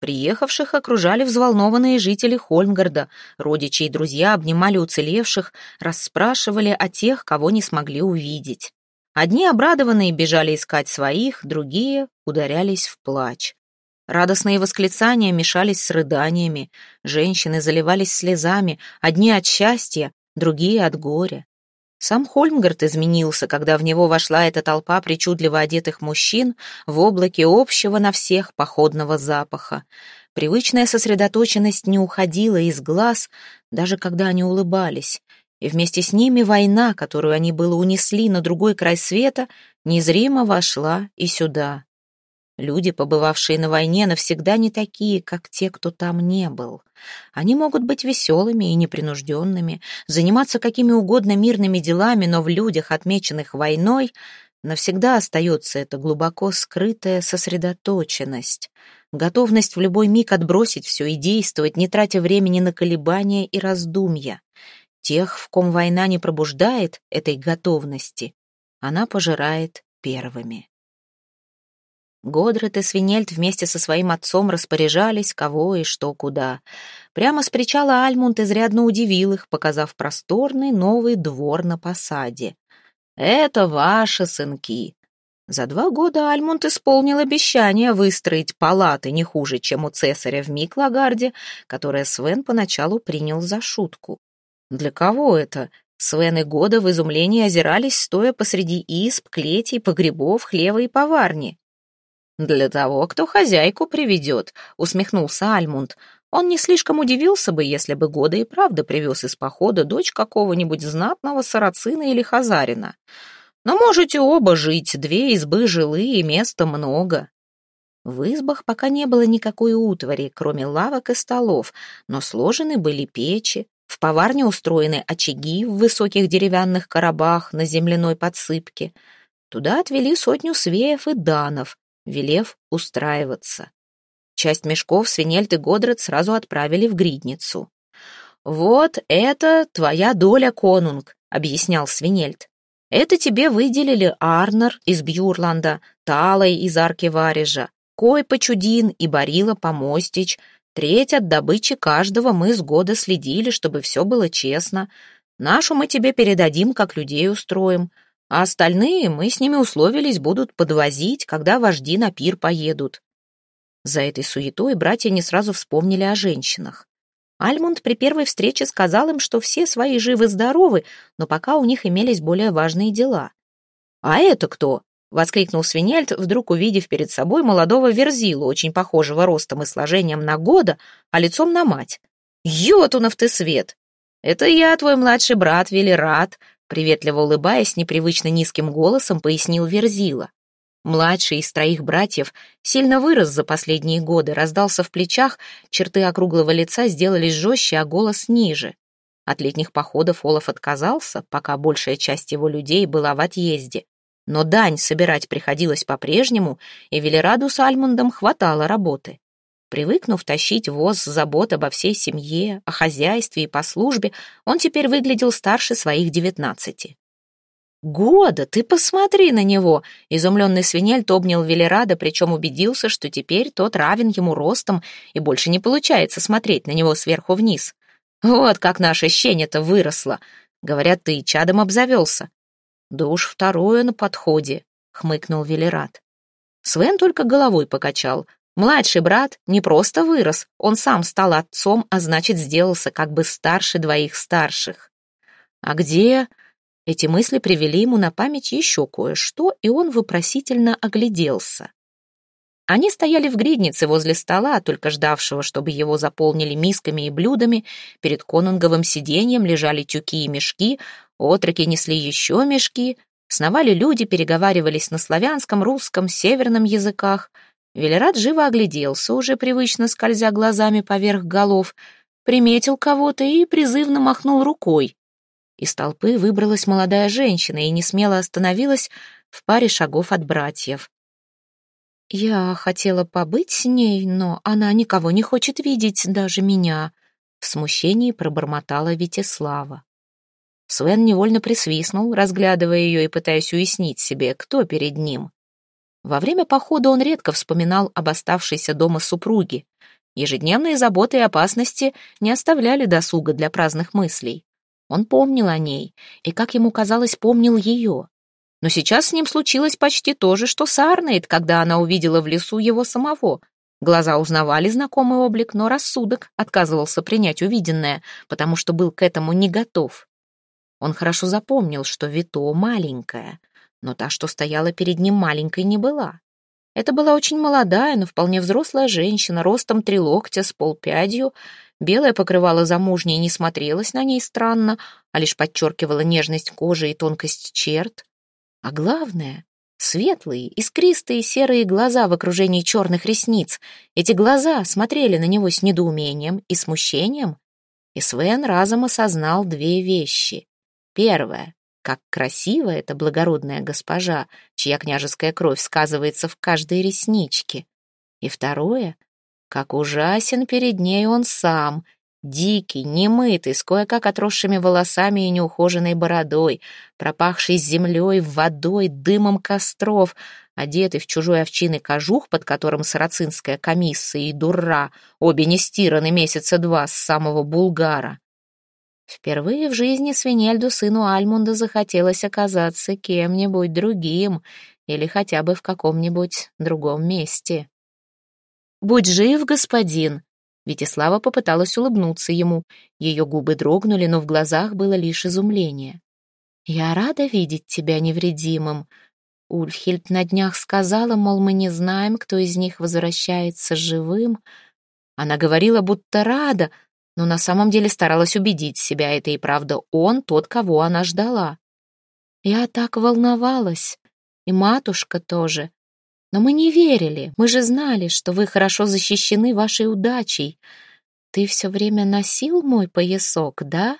Приехавших окружали взволнованные жители Хольмгарда, родичи и друзья обнимали уцелевших, расспрашивали о тех, кого не смогли увидеть. Одни обрадованные бежали искать своих, другие ударялись в плач. Радостные восклицания мешались с рыданиями, женщины заливались слезами, одни от счастья, другие от горя. Сам Хольмгард изменился, когда в него вошла эта толпа причудливо одетых мужчин в облаке общего на всех походного запаха. Привычная сосредоточенность не уходила из глаз, даже когда они улыбались, и вместе с ними война, которую они было унесли на другой край света, незримо вошла и сюда. Люди, побывавшие на войне, навсегда не такие, как те, кто там не был. Они могут быть веселыми и непринужденными, заниматься какими угодно мирными делами, но в людях, отмеченных войной, навсегда остается эта глубоко скрытая сосредоточенность, готовность в любой миг отбросить все и действовать, не тратя времени на колебания и раздумья. Тех, в ком война не пробуждает этой готовности, она пожирает первыми. Годрет и Свинельд вместе со своим отцом распоряжались, кого и что куда. Прямо с причала Альмунд изрядно удивил их, показав просторный новый двор на посаде. «Это ваши сынки». За два года Альмунд исполнил обещание выстроить палаты не хуже, чем у цесаря в Миклагарде, которое Свен поначалу принял за шутку. Для кого это? Свен и Года в изумлении озирались, стоя посреди изб, клетей, погребов, хлева и поварни. «Для того, кто хозяйку приведет», — усмехнулся Альмунд. Он не слишком удивился бы, если бы Года и правда привез из похода дочь какого-нибудь знатного сарацина или хазарина. Но можете оба жить, две избы жилые, места много. В избах пока не было никакой утвари, кроме лавок и столов, но сложены были печи, в поварне устроены очаги в высоких деревянных коробах на земляной подсыпке. Туда отвели сотню свеев и данов, велев устраиваться. Часть мешков свинельт и Годред сразу отправили в гридницу. «Вот это твоя доля, конунг», — объяснял свинельт. «Это тебе выделили Арнер из Бьюрланда, Талой из Арки Варежа, Кой Почудин и Барила Помостич. Треть от добычи каждого мы с года следили, чтобы все было честно. Нашу мы тебе передадим, как людей устроим, а остальные мы с ними условились будут подвозить, когда вожди на пир поедут». За этой суетой братья не сразу вспомнили о женщинах. Альмунд при первой встрече сказал им, что все свои живы-здоровы, но пока у них имелись более важные дела. «А это кто?» — воскликнул Свинельд, вдруг увидев перед собой молодого Верзилу, очень похожего ростом и сложением на года, а лицом на мать. «Йотунов ты свет! Это я, твой младший брат Велерат», приветливо улыбаясь непривычно низким голосом, пояснил Верзила. Младший из троих братьев сильно вырос за последние годы, раздался в плечах, черты округлого лица сделались жестче, а голос ниже. От летних походов Олаф отказался, пока большая часть его людей была в отъезде. Но дань собирать приходилось по-прежнему, и Велераду с Альмундом хватало работы. Привыкнув тащить воз забот обо всей семье, о хозяйстве и по службе, он теперь выглядел старше своих девятнадцати. «Года, ты посмотри на него!» Изумленный свинельт обнял Велерада, причем убедился, что теперь тот равен ему ростом, и больше не получается смотреть на него сверху вниз. «Вот как наша щеня-то выросла!» Говорят, ты чадом обзавелся. «Да уж второе на подходе», — хмыкнул Велерад. Свен только головой покачал. Младший брат не просто вырос, он сам стал отцом, а значит, сделался как бы старше двоих старших. «А где...» Эти мысли привели ему на память еще кое-что, и он вопросительно огляделся. Они стояли в гриднице возле стола, только ждавшего, чтобы его заполнили мисками и блюдами. Перед конунговым сиденьем лежали тюки и мешки, отроки несли еще мешки, сновали люди, переговаривались на славянском, русском, северном языках. Велерат живо огляделся, уже привычно скользя глазами поверх голов, приметил кого-то и призывно махнул рукой. Из толпы выбралась молодая женщина и не смело остановилась в паре шагов от братьев. «Я хотела побыть с ней, но она никого не хочет видеть, даже меня», — в смущении пробормотала Витислава. Свен невольно присвистнул, разглядывая ее и пытаясь уяснить себе, кто перед ним. Во время похода он редко вспоминал об оставшейся дома супруге. Ежедневные заботы и опасности не оставляли досуга для праздных мыслей. Он помнил о ней, и, как ему казалось, помнил ее. Но сейчас с ним случилось почти то же, что с Арнейд, когда она увидела в лесу его самого. Глаза узнавали знакомый облик, но рассудок отказывался принять увиденное, потому что был к этому не готов. Он хорошо запомнил, что Вито маленькая, но та, что стояла перед ним, маленькой не была. Это была очень молодая, но вполне взрослая женщина, ростом три локтя с полпядью, Белое покрывало замужней не смотрелось на ней странно, а лишь подчеркивало нежность кожи и тонкость черт. А главное — светлые, искристые серые глаза в окружении черных ресниц. Эти глаза смотрели на него с недоумением и смущением. И Свен разом осознал две вещи. Первое — как красива эта благородная госпожа, чья княжеская кровь сказывается в каждой ресничке. И второе — как ужасен перед ней он сам, дикий, немытый, с кое-как отросшими волосами и неухоженной бородой, пропахший землей, водой, дымом костров, одетый в чужой овчиный кожух, под которым сарацинская комиссия и дура, обе не стираны месяца два с самого Булгара. Впервые в жизни Свинельду, сыну Альмунда, захотелось оказаться кем-нибудь другим или хотя бы в каком-нибудь другом месте. «Будь жив, господин!» Витислава попыталась улыбнуться ему. Ее губы дрогнули, но в глазах было лишь изумление. «Я рада видеть тебя невредимым. Ульфхильд на днях сказала, мол, мы не знаем, кто из них возвращается живым. Она говорила, будто рада, но на самом деле старалась убедить себя, это и правда он, тот, кого она ждала. Я так волновалась, и матушка тоже. Но мы не верили, мы же знали, что вы хорошо защищены вашей удачей. Ты все время носил мой поясок, да?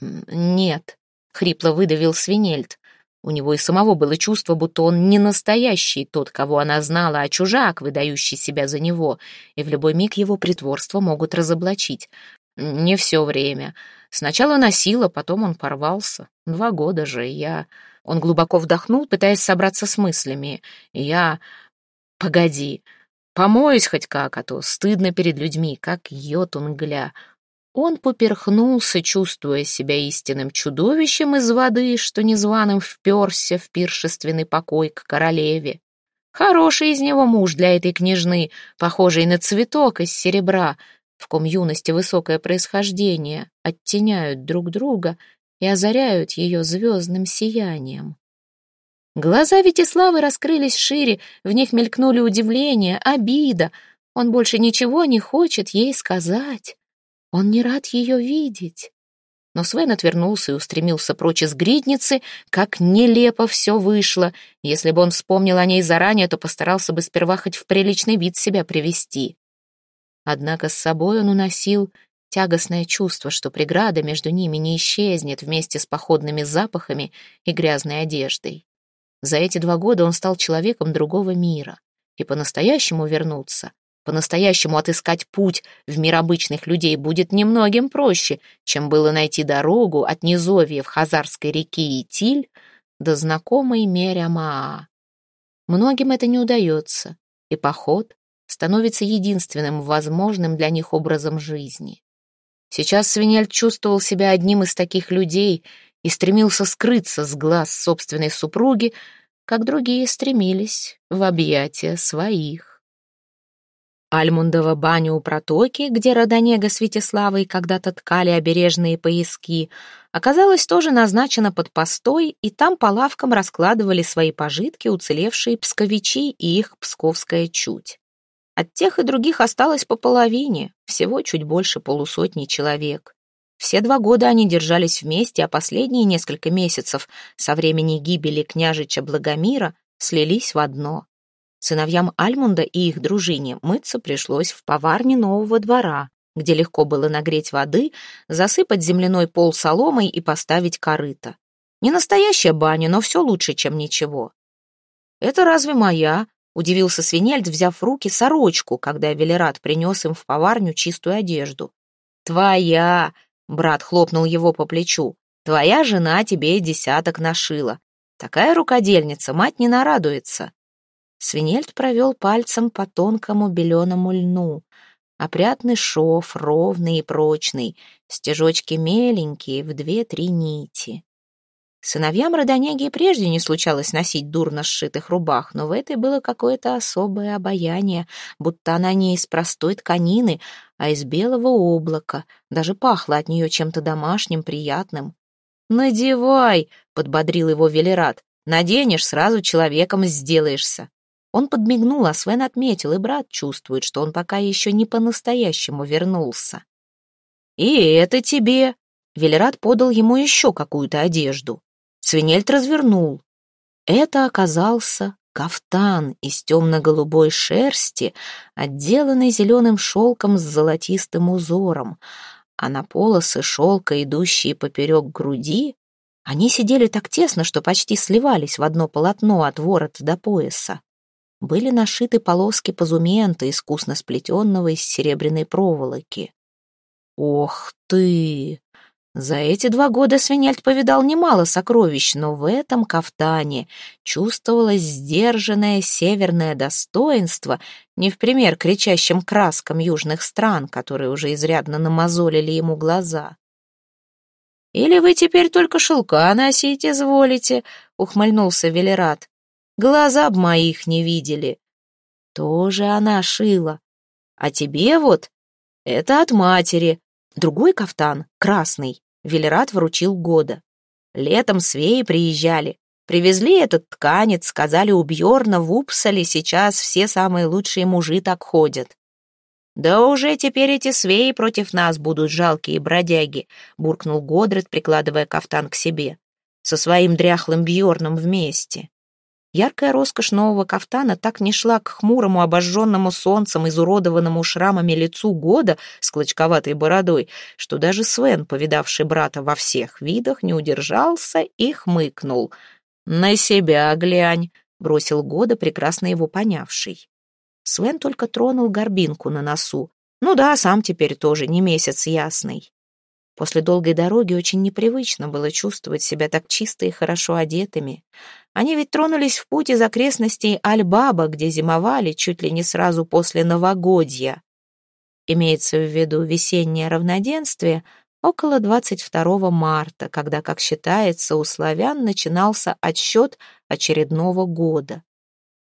Нет, хрипло выдавил Свинельд. У него и самого было чувство, будто он не настоящий тот, кого она знала, а чужак, выдающий себя за него, и в любой миг его притворство могут разоблачить. Не все время. Сначала носила, потом он порвался. Два года же я... Он глубоко вдохнул, пытаясь собраться с мыслями. Я... Погоди. Помоюсь хоть как, а то стыдно перед людьми, как йотунгля. Он поперхнулся, чувствуя себя истинным чудовищем из воды, что незваным вперся в пиршественный покой к королеве. Хороший из него муж для этой княжны, похожий на цветок из серебра, в ком юности высокое происхождение, оттеняют друг друга и озаряют ее звездным сиянием. Глаза Витиславы раскрылись шире, в них мелькнули удивление, обида. Он больше ничего не хочет ей сказать. Он не рад ее видеть. Но Свен отвернулся и устремился прочь из гридницы, как нелепо все вышло. Если бы он вспомнил о ней заранее, то постарался бы сперва хоть в приличный вид себя привести. Однако с собой он уносил тягостное чувство, что преграда между ними не исчезнет вместе с походными запахами и грязной одеждой. За эти два года он стал человеком другого мира, и по-настоящему вернуться по-настоящему отыскать путь в мир обычных людей будет немногим проще, чем было найти дорогу от низовьев Хазарской реки Итиль до знакомой Мерямаа. Многим это не удается, и поход становится единственным возможным для них образом жизни. Сейчас Свинель чувствовал себя одним из таких людей и стремился скрыться с глаз собственной супруги, как другие стремились в объятия своих. Альмундова баня у протоки, где Родонега с Витиславой когда-то ткали обережные пояски, оказалась тоже назначена под постой, и там по лавкам раскладывали свои пожитки уцелевшие псковичи и их псковская чуть. От тех и других осталось по половине, всего чуть больше полусотни человек. Все два года они держались вместе, а последние несколько месяцев со времени гибели княжича Благомира слились в одно. Сыновьям Альмунда и их дружине мыться пришлось в поварне нового двора, где легко было нагреть воды, засыпать земляной пол соломой и поставить корыто. Не настоящая баня, но все лучше, чем ничего. «Это разве моя?» — удивился Свинельд, взяв в руки сорочку, когда Велерат принес им в поварню чистую одежду. «Твоя!» — брат хлопнул его по плечу. «Твоя жена тебе десяток нашила. Такая рукодельница, мать не нарадуется». Свинельд провел пальцем по тонкому беленому льну. Опрятный шов, ровный и прочный, стежочки меленькие, в две-три нити. Сыновьям Родонеги прежде не случалось носить дурно сшитых рубах, но в этой было какое-то особое обаяние, будто она не из простой тканины, а из белого облака, даже пахло от нее чем-то домашним, приятным. «Надевай!» — подбодрил его Велерат. «Наденешь, сразу человеком сделаешься». Он подмигнул, а Свен отметил, и брат чувствует, что он пока еще не по-настоящему вернулся. «И это тебе!» Велерат подал ему еще какую-то одежду. Свинельт развернул. Это оказался кафтан из темно-голубой шерсти, отделанный зеленым шелком с золотистым узором, а на полосы шелка, идущие поперек груди, они сидели так тесно, что почти сливались в одно полотно от ворота до пояса были нашиты полоски позумента, искусно сплетенного из серебряной проволоки. «Ох ты!» За эти два года Свинельд повидал немало сокровищ, но в этом кафтане чувствовалось сдержанное северное достоинство, не в пример кричащим краскам южных стран, которые уже изрядно намазолили ему глаза. «Или вы теперь только шелка носить изволите?» — ухмыльнулся Велерат. Глаза б моих не видели. Тоже она шила. А тебе вот это от матери. Другой кафтан, красный, Велерат вручил года. Летом свеи приезжали. Привезли этот тканец, сказали, у Бьорна в Упсале сейчас все самые лучшие мужи так ходят. «Да уже теперь эти свеи против нас будут жалкие бродяги», — буркнул Годред, прикладывая кафтан к себе. «Со своим дряхлым Бьорном вместе».
Яркая роскошь нового кафтана так не шла к хмурому, обожженному солнцем, изуродованному шрамами лицу года с клочковатой бородой, что даже Свен, повидавший брата во всех видах, не удержался и хмыкнул. «На себя глянь», — бросил года, прекрасно его понявший. Свен только тронул горбинку на носу. «Ну да, сам теперь тоже не месяц ясный». После долгой дороги очень непривычно было чувствовать себя так чисто и хорошо одетыми. Они ведь тронулись в путь из окрестностей Альбаба, где зимовали чуть ли не сразу после новогодья. Имеется в виду весеннее равноденствие около 22 марта, когда, как считается, у славян начинался отсчет очередного года.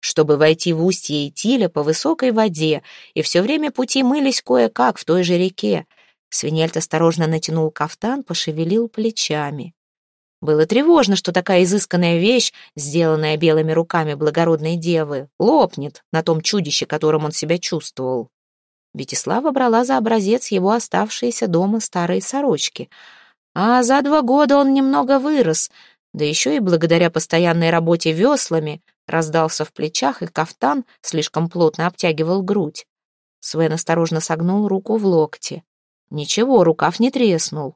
Чтобы войти в устье Итиля по высокой воде, и все время пути мылись кое-как в той же реке, Свинельт осторожно натянул кафтан, пошевелил плечами. Было тревожно, что такая изысканная вещь, сделанная белыми руками благородной девы, лопнет на том чудище, которым он себя чувствовал. Витислава брала за образец его оставшиеся дома старые сорочки. А за два года он немного вырос, да еще и благодаря постоянной работе веслами раздался в плечах, и кафтан слишком плотно обтягивал грудь. Свен осторожно согнул руку в локте. Ничего, рукав не треснул.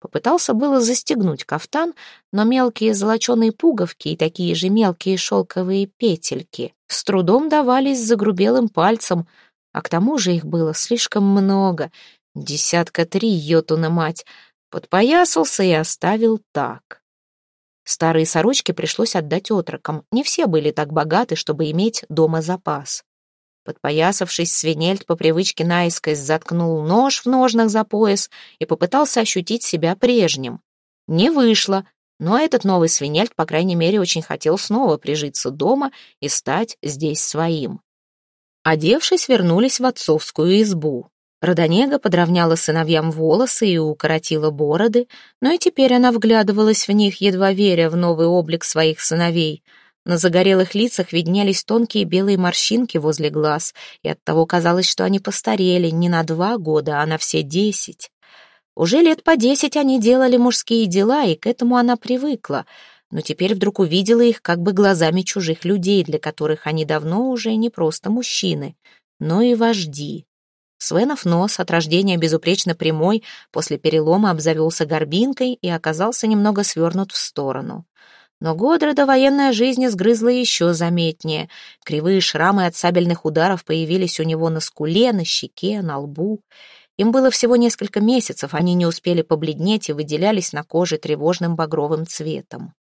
Попытался было застегнуть кафтан, но мелкие золоченые пуговки и такие же мелкие шелковые петельки с трудом давались загрубелым пальцем, а к тому же их было слишком много, десятка три, йотуна мать, подпоясался и оставил так. Старые сорочки пришлось отдать отрокам, не все были так богаты, чтобы иметь дома запас. Подпоясавшись, свинельт по привычке наискось заткнул нож в ножнах за пояс и попытался ощутить себя прежним. Не вышло, но этот новый свинельт, по крайней мере, очень хотел снова прижиться дома и стать здесь своим. Одевшись, вернулись в отцовскую избу. Родонега подровняла сыновьям волосы и укоротила бороды, но и теперь она вглядывалась в них, едва веря в новый облик своих сыновей — на загорелых лицах виднелись тонкие белые морщинки возле глаз, и оттого казалось, что они постарели не на два года, а на все десять. Уже лет по десять они делали мужские дела, и к этому она привыкла, но теперь вдруг увидела их как бы глазами чужих людей, для которых они давно уже не просто мужчины, но и вожди. Свенов нос, от рождения безупречно прямой, после перелома обзавелся горбинкой и оказался немного свернут в сторону. Но Годрода военная жизнь сгрызла еще заметнее. Кривые шрамы от сабельных ударов появились у него на скуле, на щеке, на лбу. Им было всего несколько месяцев, они не успели побледнеть и выделялись на коже тревожным багровым цветом.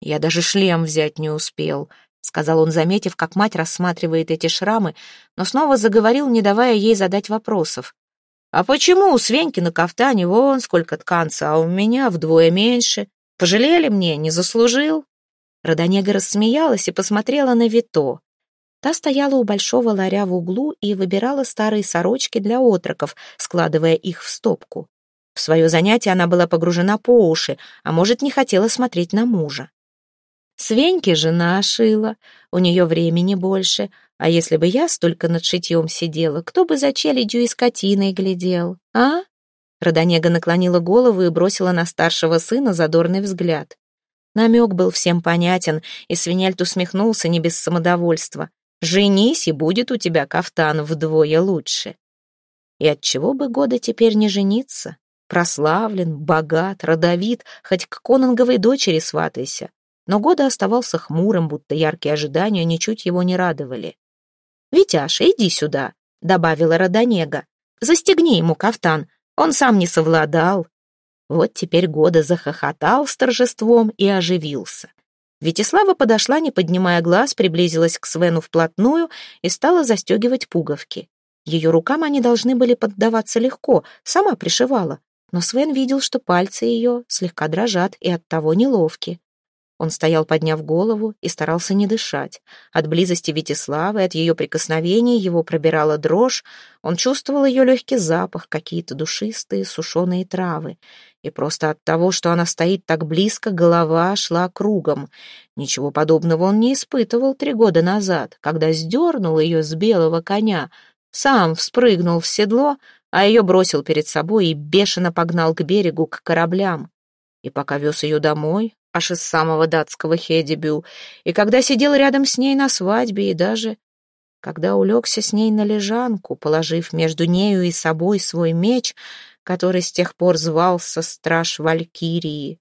«Я даже шлем взять не успел», — сказал он, заметив, как мать рассматривает эти шрамы, но снова заговорил, не давая ей задать вопросов. «А почему у Свеньки на кафтане вон сколько тканца, а у меня вдвое меньше? Пожалели мне, не заслужил?» Родонега рассмеялась и посмотрела на Вито. Та стояла у большого ларя в углу и выбирала старые сорочки для отроков, складывая их в стопку. В свое занятие она была погружена по уши, а может, не хотела смотреть на мужа. Свеньке жена шила, у нее времени больше, а если бы я столько над шитьем сидела, кто бы за челядью и скотиной глядел, а? Родонега наклонила голову и бросила на старшего сына задорный взгляд. Намек был всем понятен, и Свинельт усмехнулся не без самодовольства. «Женись, и будет у тебя кафтан вдвое лучше». И отчего бы года теперь не жениться? Прославлен, богат, родовит, хоть к конунговой дочери сватайся. Но года оставался хмурым, будто яркие ожидания ничуть его не радовали. «Витяша, иди сюда», — добавила Родонега. «Застегни ему кафтан, он сам не совладал. Вот теперь года захохотал с торжеством и оживился. Витислава подошла, не поднимая глаз, приблизилась к Свену вплотную и стала застегивать пуговки. Ее рукам они должны были поддаваться легко, сама пришивала, но Свен видел, что пальцы ее слегка дрожат и оттого неловки. Он стоял, подняв голову, и старался не дышать. От близости Витиславы, от ее прикосновений его пробирала дрожь. Он чувствовал ее легкий запах, какие-то душистые сушеные травы. И просто от того, что она стоит так близко, голова шла кругом. Ничего подобного он не испытывал три года назад, когда сдернул ее с белого коня, сам вспрыгнул в седло, а ее бросил перед собой и бешено погнал к берегу, к кораблям. И пока вез ее домой,
аж из самого датского Хедебю, и когда сидел рядом с ней на свадьбе, и даже когда улегся с ней на лежанку, положив между нею и собой свой меч, который с тех пор звался Страж Валькирии.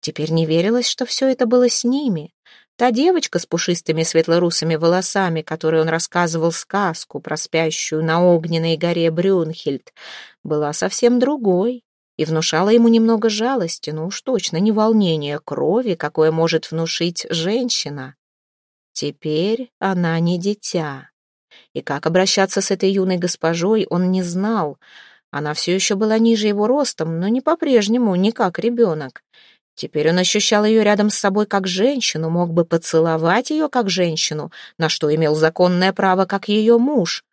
Теперь не верилось, что все это было с ними. Та девочка с пушистыми светлорусыми волосами, которой он рассказывал сказку про спящую на огненной горе Брюнхельд, была совсем другой и внушала ему немного жалости, но уж точно не волнение крови, какое может внушить женщина. Теперь она не дитя. И как обращаться с этой юной госпожой, он не знал. Она все еще была ниже его ростом, но не по-прежнему, не как ребенок. Теперь он ощущал ее рядом с собой как женщину, мог бы поцеловать ее как женщину, на что имел законное право как ее муж.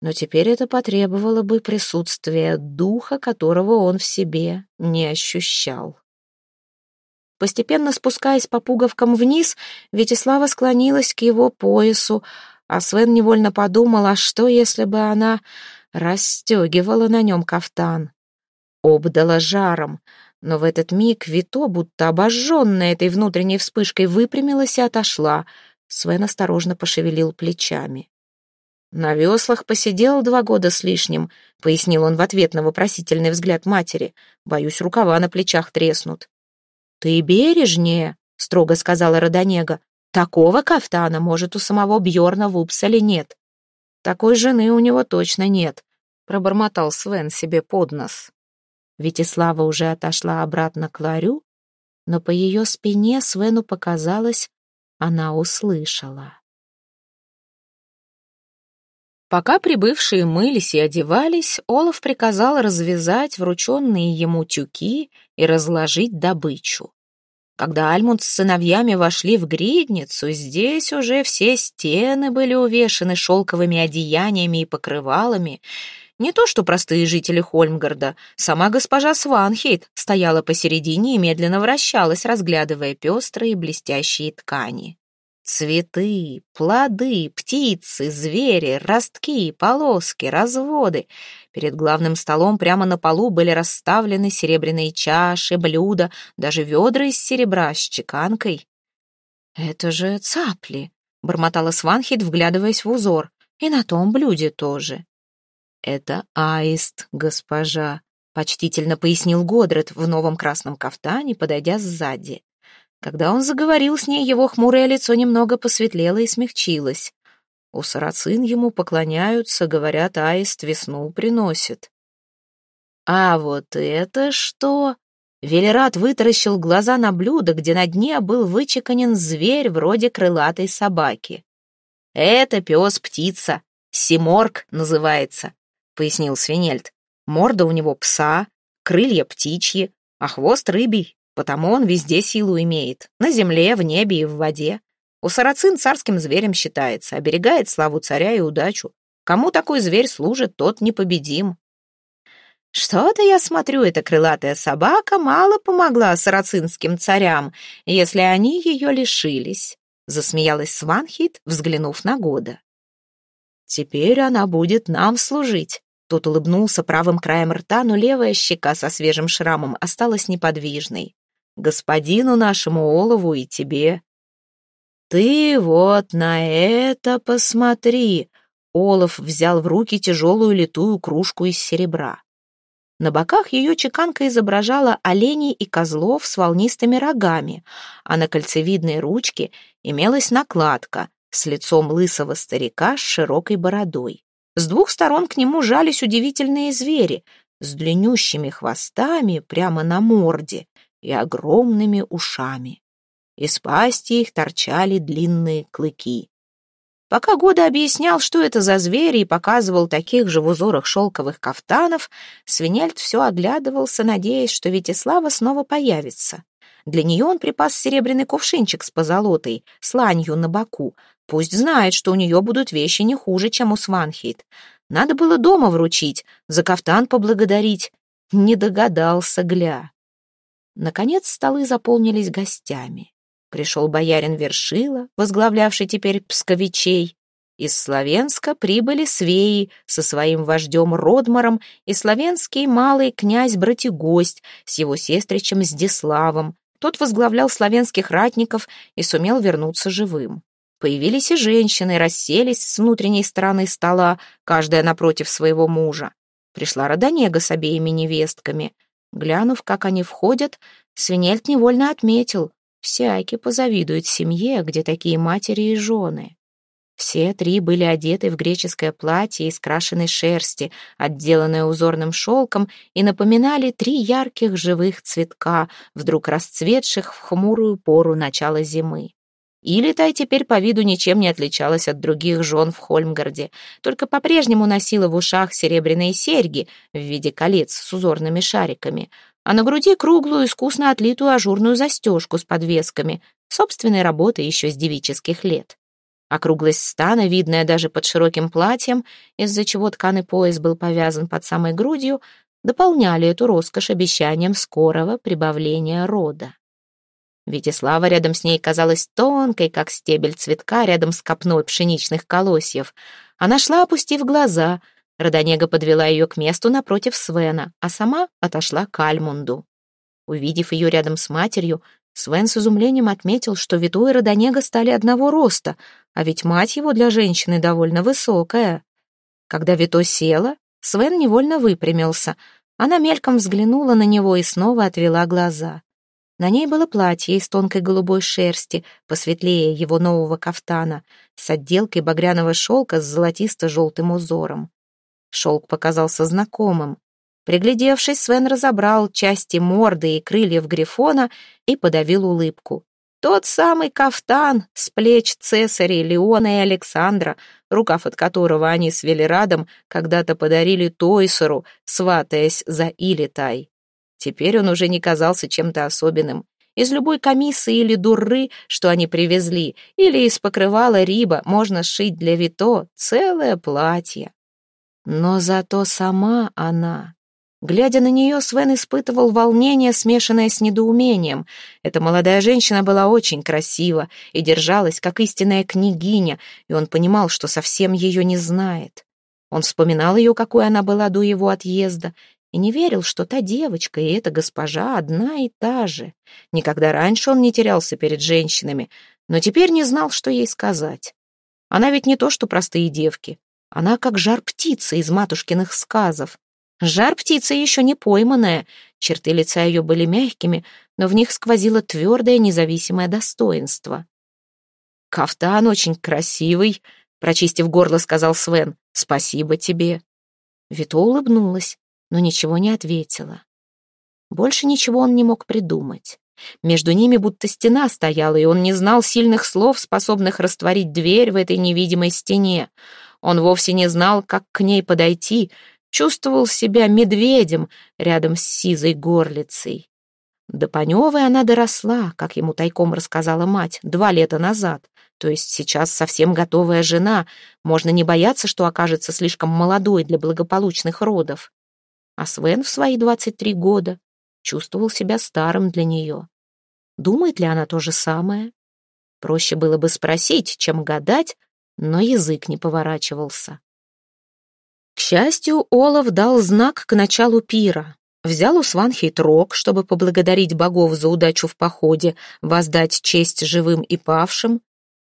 Но теперь это потребовало бы присутствия духа, которого он в себе не ощущал. Постепенно спускаясь по пуговкам вниз, Вятислава склонилась к его поясу, а Свен невольно подумал, а что, если бы она расстегивала на нем кафтан? Обдала жаром, но в этот миг Вито, будто обожженная этой внутренней вспышкой, выпрямилась и отошла. Свен осторожно пошевелил плечами. «На веслах посидел два года с лишним», — пояснил он в ответ на вопросительный взгляд матери. «Боюсь, рукава на плечах треснут». «Ты бережнее», — строго сказала Родонега. «Такого кафтана, может, у самого Бьорна в Упселе нет». «Такой жены у него точно нет», — пробормотал Свен себе под нос. Витислава уже отошла обратно к ларю, но по ее спине Свену показалось, она услышала. Пока прибывшие мылись и одевались, Олаф приказал развязать врученные ему тюки и разложить добычу. Когда Альмунд с сыновьями вошли в гридницу, здесь уже все стены были увешаны шелковыми одеяниями и покрывалами. Не то что простые жители Хольмгарда, сама госпожа Сванхейт стояла посередине и медленно вращалась, разглядывая пестрые блестящие ткани. Цветы, плоды, птицы, звери, ростки, полоски, разводы. Перед главным столом прямо на полу были расставлены серебряные чаши, блюда, даже ведра из серебра с чеканкой. «Это же цапли», — бормотала Сванхит, вглядываясь в узор. «И на том блюде тоже». «Это аист, госпожа», — почтительно пояснил Годред в новом красном кафтане, подойдя сзади. Когда он заговорил с ней, его хмурое лицо немного посветлело и смягчилось. У сарацин ему поклоняются, говорят, аист весну приносит. «А вот это что?» Велерат вытаращил глаза на блюдо, где на дне был вычеканен зверь вроде крылатой собаки. «Это пес-птица, Симорг называется», — пояснил Свинельд. «Морда у него пса, крылья птичьи, а хвост рыбий, Потому он везде силу имеет. На земле, в небе и в воде. У сарацин царским зверем считается, оберегает славу царя и удачу. Кому такой зверь служит, тот непобедим. Что-то я смотрю, эта крылатая собака мало помогла сарацинским царям, если они ее лишились, засмеялась Сванхит, взглянув на Года. Теперь она будет нам служить. Тот улыбнулся правым краем рта, но левая щека со свежим шрамом осталась неподвижной господину нашему Олову и тебе. Ты вот на это посмотри. Олов взял в руки тяжелую литую кружку из серебра. На боках ее чеканка изображала оленей и козлов с волнистыми рогами, а на кольцевидной ручке имелась накладка с лицом лысого старика с широкой бородой. С двух сторон к нему жались удивительные звери с длиннющими хвостами прямо на морде и огромными ушами. Из пасти их торчали длинные клыки. Пока Года объяснял, что это за звери, и показывал таких же в узорах шелковых кафтанов, Свинельд все оглядывался, надеясь, что Витислава снова появится. Для нее он припас серебряный кувшинчик с позолотой, с ланью на боку. Пусть знает, что у нее будут вещи не хуже, чем у Сванхейт. Надо было дома вручить, за кафтан поблагодарить. Не догадался, гля. Наконец столы заполнились гостями. Пришел боярин Вершила, возглавлявший теперь псковичей. Из Славенска прибыли свеи со своим вождем Родмаром и славянский малый князь Братигость с его сестричем Здиславом,
Тот возглавлял славянских ратников и сумел вернуться живым. Появились и женщины, расселись с внутренней стороны стола, каждая напротив своего мужа. Пришла Родонега с обеими невестками. Глянув, как они входят, Свинельт невольно отметил, всякий позавидует семье, где такие матери и жены. Все три были одеты в греческое платье из крашеной шерсти, отделанное узорным шелком, и напоминали три ярких живых цветка, вдруг расцветших в хмурую пору начала зимы. Илитай теперь по виду ничем не отличалась от других жен в Хольмгарде, только по-прежнему носила в ушах серебряные серьги в виде колец с узорными шариками, а на груди круглую, искусно отлитую ажурную застежку с подвесками, собственной работы еще с девических лет. Округлость стана, видная даже под широким платьем, из-за чего тканый пояс был повязан под самой грудью, дополняли эту роскошь обещанием скорого прибавления рода. Витислава рядом с ней казалась тонкой, как стебель цветка рядом с копной пшеничных колосьев. Она шла, опустив глаза. Родонега подвела ее к месту напротив Свена, а сама отошла к Альмунду. Увидев ее рядом с матерью, Свен с изумлением отметил, что Вито и Родонега стали одного роста, а ведь мать его для женщины довольно высокая. Когда Вито села, Свен невольно выпрямился. Она мельком взглянула на него и снова отвела глаза. На ней было платье из тонкой голубой шерсти, посветлее его нового кафтана, с отделкой багряного шелка с золотисто-желтым узором. Шелк показался знакомым. Приглядевшись, Свен разобрал части морды и крыльев Грифона и подавил улыбку. Тот самый кафтан с плеч цесарей Леона и Александра, рукав от которого они с Велерадом когда-то подарили Тойсеру, сватаясь за Илитай. Теперь он уже не казался чем-то особенным. Из любой комиссы или дурры, что они привезли, или из покрывала риба можно сшить для Вито целое платье. Но зато сама она... Глядя на нее, Свен испытывал волнение, смешанное с недоумением. Эта молодая женщина была очень красива и держалась, как истинная княгиня, и он понимал, что совсем ее не знает. Он вспоминал ее, какой она была до его отъезда, и не верил, что та девочка и эта госпожа одна и та же. Никогда раньше он не терялся перед женщинами, но теперь не знал, что ей сказать. Она ведь не то, что простые девки. Она как жар птицы из матушкиных сказов. Жар птица еще не пойманная. Черты лица ее были мягкими, но в них сквозило твердое независимое достоинство. «Кафтан очень красивый», — прочистив горло, сказал Свен. «Спасибо тебе». Вито улыбнулась но ничего не ответила. Больше ничего он не мог придумать. Между ними будто стена стояла, и он не знал сильных слов, способных растворить дверь в этой невидимой стене. Он вовсе не знал, как к ней подойти, чувствовал себя медведем рядом с сизой горлицей. До Паневой она доросла, как ему тайком рассказала мать, два лета назад. То есть сейчас совсем готовая жена. Можно не бояться, что окажется слишком молодой для благополучных родов а Свен в свои 23 года чувствовал себя старым для нее. Думает ли она то же самое? Проще было бы спросить, чем гадать, но язык не поворачивался. К счастью, Олаф дал знак к началу пира. Взял у Сванхейт рог, чтобы поблагодарить богов за удачу в походе, воздать честь живым и павшим,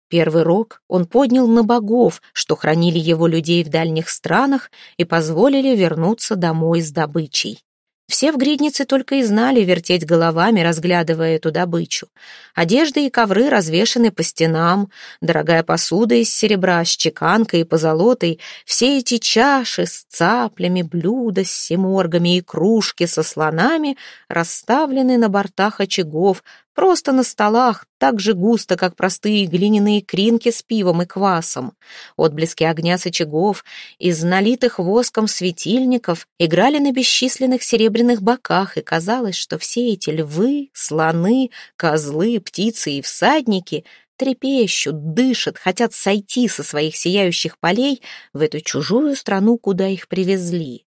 Первый рог он поднял на богов, что хранили его людей в дальних странах и позволили вернуться домой с добычей. Все в гриднице только и знали вертеть головами, разглядывая эту добычу. Одежды и ковры развешаны по стенам, дорогая посуда из серебра с чеканкой и позолотой, все эти чаши с цаплями, блюда с семоргами и кружки со слонами расставлены на бортах очагов, Просто на столах, так же густо, как простые глиняные кринки с пивом и квасом. Отблески огня с очагов из налитых воском светильников играли на бесчисленных серебряных боках, и казалось, что все эти львы, слоны, козлы, птицы и всадники трепещут, дышат, хотят сойти со своих сияющих полей в эту чужую страну, куда их привезли.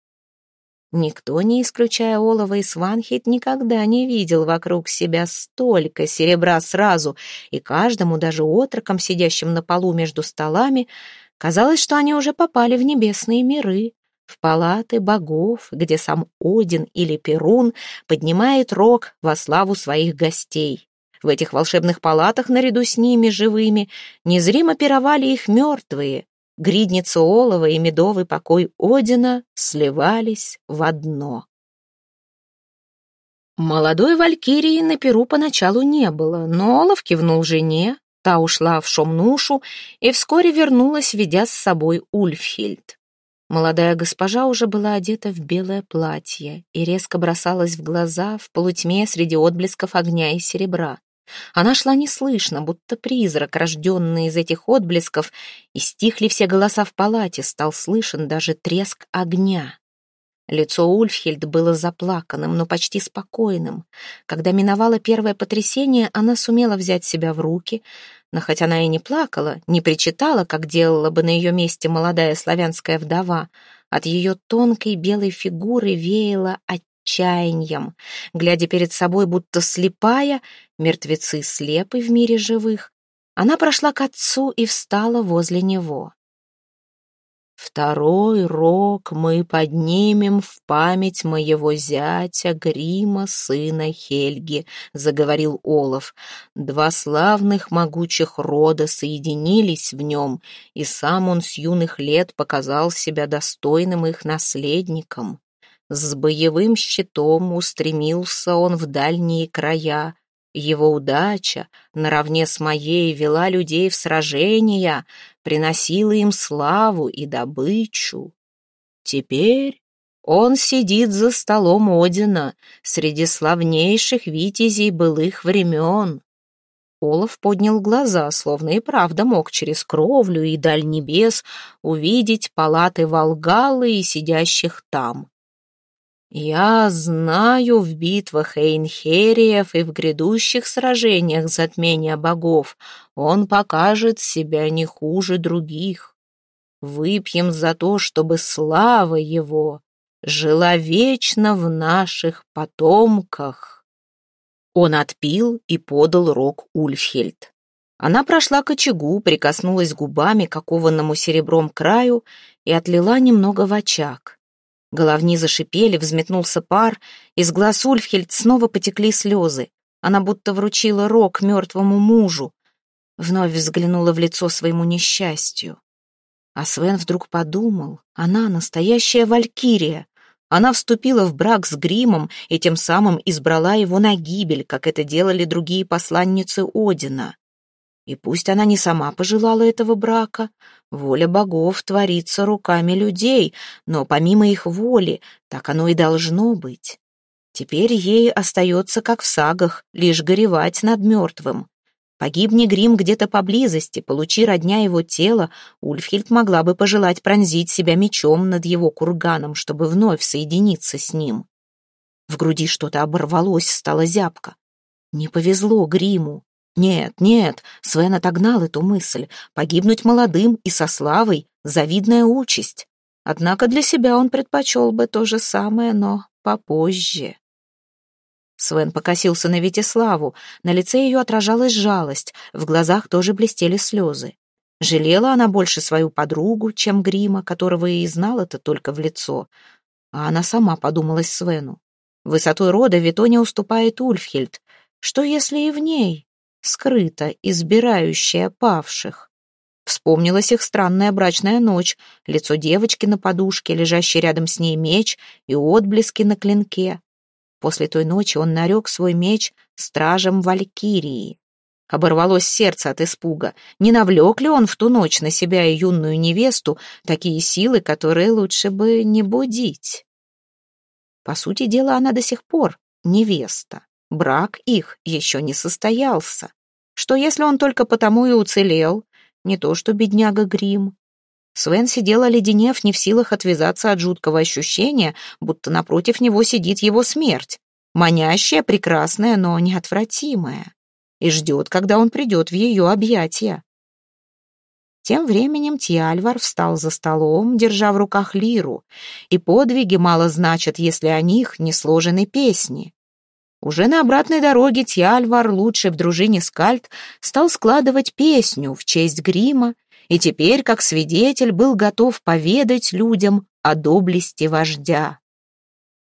Никто, не исключая Олова и Сванхит, никогда не видел вокруг себя столько серебра сразу, и каждому, даже отрокам, сидящим на полу между столами, казалось, что они уже попали в небесные миры. в палаты богов, где сам Один или Перун поднимает рог во славу своих гостей. В этих волшебных палатах наряду с ними, живыми, незримо пировали их мертвые. Гридница олова и медовый покой Одина сливались в одно. Молодой валькирии на перу поначалу не было, но Олаф кивнул жене, та ушла в Шомнушу и вскоре вернулась, ведя с собой Ульфхильд. Молодая госпожа уже была одета в белое платье и резко бросалась в глаза в полутьме среди отблесков огня и серебра. Она шла неслышно, будто призрак, рожденный из этих отблесков, и стихли все голоса в палате, стал слышен даже треск огня. Лицо Ульфхельд было заплаканным, но почти спокойным. Когда миновало первое потрясение, она сумела взять себя в руки, но хоть она и не плакала, не причитала, как делала бы на ее месте молодая славянская вдова, от ее тонкой белой фигуры веяло отчаянием. Глядя перед собой, будто слепая, мертвецы слепы в мире живых, она прошла к отцу и встала возле него. Второй рог мы поднимем в память моего зятя Грима, сына Хельги, заговорил Олаф. Два славных могучих рода соединились в нем, и сам он с юных лет показал себя достойным их наследником. С боевым щитом устремился он в дальние края, его удача наравне с моей вела людей в сражения, приносила им славу и добычу. Теперь он сидит за столом Одина среди славнейших витязей былых времен. Олаф поднял глаза, словно и правда мог через кровлю и даль небес увидеть палаты Волгалы и сидящих там. Я знаю в битвах Эйнхериев и в грядущих сражениях затмения богов он покажет себя не хуже других. Выпьем за то, чтобы слава его жила вечно в наших потомках. Он отпил и подал рог Ульфхельд. Она прошла к очагу, прикоснулась губами к окованному серебром краю и отлила немного в очаг. Головни зашипели, взметнулся пар, из глаз Ульфхельд снова потекли слезы. Она будто вручила рог мертвому мужу. Вновь взглянула в лицо своему несчастью. А Свен вдруг подумал, она настоящая валькирия. Она вступила в брак с Гримом и тем самым избрала его на гибель, как это делали другие посланницы Одина. И пусть она не сама пожелала этого брака, воля богов творится руками людей, но помимо их воли, так оно и должно быть. Теперь ей остается, как в сагах, лишь горевать над мертвым. Погибни Грим где-то поблизости, получи родня его тело, Ульфхильд могла бы пожелать пронзить себя мечом над его курганом, чтобы вновь соединиться с ним. В груди что-то оборвалось, стало зябко. Не повезло Гриму. Нет, нет, Свен отогнал эту мысль. Погибнуть молодым и со славой — завидная участь. Однако для себя он предпочел бы то же самое, но попозже. Свен покосился на Витиславу. На лице ее отражалась жалость, в глазах тоже блестели слезы. Жалела она больше свою подругу, чем Грима, которого и знал это только в лицо. А она сама подумалась Свену. Высотой рода Витоня уступает Ульфхельд. Что если и в ней скрыто избирающая павших. Вспомнилась их странная брачная ночь, лицо девочки на подушке, лежащий рядом с ней меч и отблески на клинке. После той ночи он нарек свой меч стражем Валькирии. Оборвалось сердце от испуга. Не навлек ли он в ту ночь на себя и юную невесту такие силы, которые лучше бы не будить? По сути дела, она до сих пор невеста. Брак их еще не состоялся. Что если он только потому и уцелел? Не то что бедняга Грим. Свен сидел оледенев, не в силах отвязаться от жуткого ощущения, будто напротив него сидит его смерть. Манящая, прекрасная, но неотвратимая. И ждет, когда он придет в ее объятия. Тем временем Тиальвар встал за столом, держа в руках лиру, и подвиги мало значат, если о них не сложены песни. Уже на обратной дороге Тьяльвар, лучший в дружине Скальд, стал складывать песню в честь грима, и теперь, как свидетель, был готов поведать людям о доблести вождя.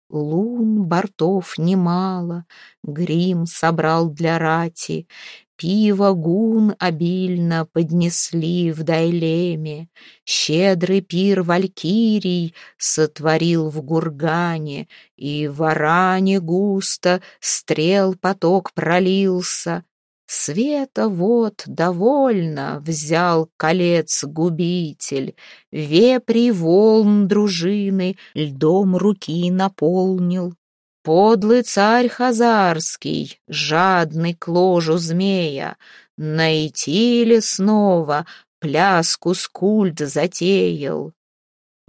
Лун, бортов немало, грим собрал для рати, Пиво гун обильно поднесли в Дайлеме, Щедрый пир валькирий сотворил в Гургане, И в Аране густо стрел поток пролился. Света вот довольно взял колец губитель, Вепри волн дружины льдом руки наполнил, Подлый царь Хазарский, жадный к ложу змея, Найти ли снова пляску скульт затеял?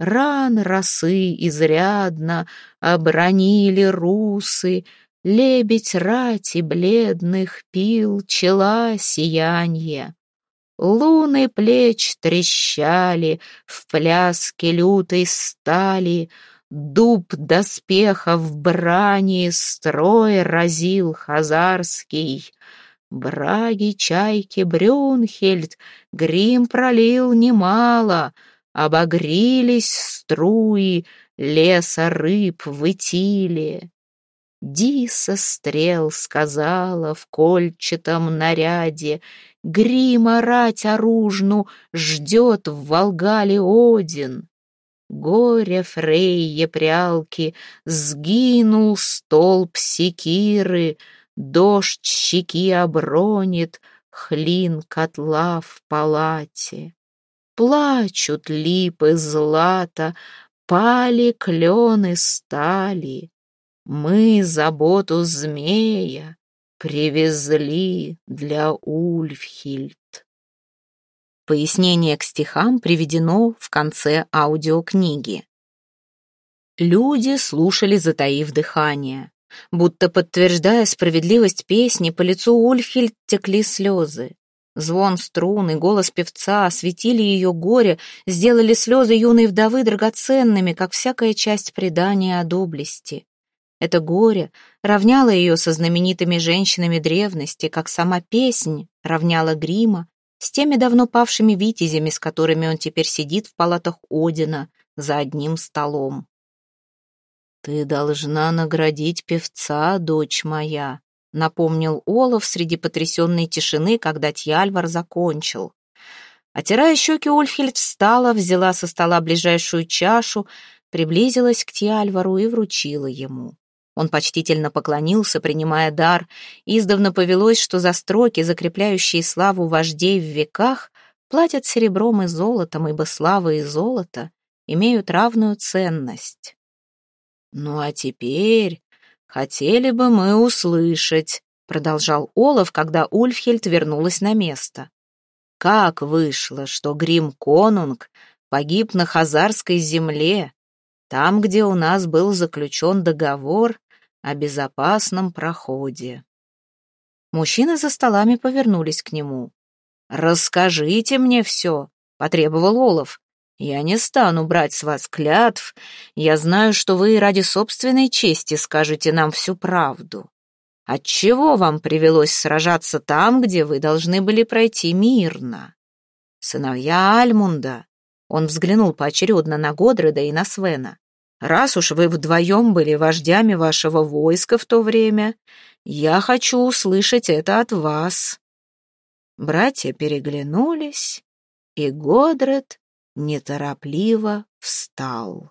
Ран росы изрядно обронили русы, Лебедь рати бледных пил чела сиянье. Луны плеч трещали в пляске лютой стали, Дуб доспехов брани строй разил хазарский. Браги, чайки, Брюнхельд грим пролил немало, Обогрелись струи леса рыб в Итиле. Диса стрел сказала в кольчатом наряде, Грима рать оружну ждет в Волгале Один. Горе Фрейе прялки, сгинул столб секиры, Дождь щеки обронит, хлин котла в палате. Плачут липы злата, пали клены стали. Мы заботу змея привезли для Ульфхильд. Пояснение к стихам приведено в конце аудиокниги. Люди слушали, затаив дыхание. Будто подтверждая справедливость песни, по лицу Ульфхельд текли слезы. Звон струн и голос певца осветили ее горе, сделали слезы юной вдовы драгоценными, как всякая часть предания о доблести. Это горе равняло ее со знаменитыми женщинами древности, как сама песнь равняла грима с теми давно павшими витязями, с которыми он теперь сидит в палатах Одина за одним столом. «Ты должна наградить певца, дочь моя», — напомнил Олаф среди потрясенной тишины, когда Тьяльвар закончил. Отирая щеки, Ульфхельд встала, взяла со стола ближайшую чашу, приблизилась к Тьяльвару и вручила ему. Он почтительно поклонился, принимая дар. Издавна повелось, что за строки, закрепляющие славу вождей в веках, платят серебром и золотом, ибо слава и золото имеют равную ценность. «Ну а теперь хотели бы мы услышать», — продолжал Олаф, когда Ульфхельд вернулась на место. «Как вышло, что Грим Конунг погиб на Хазарской земле, там, где у нас был заключен договор о безопасном проходе. Мужчины за столами повернулись к нему. «Расскажите мне все», — потребовал Олаф. «Я не стану брать с вас клятв. Я знаю, что вы ради собственной чести скажете нам всю правду. Отчего вам привелось сражаться там, где вы должны были пройти мирно? Сыновья Альмунда». Он взглянул поочередно на Годреда и на Свена. Раз уж вы вдвоем были вождями вашего войска в то время, я хочу услышать это от вас». Братья переглянулись, и Годред неторопливо встал.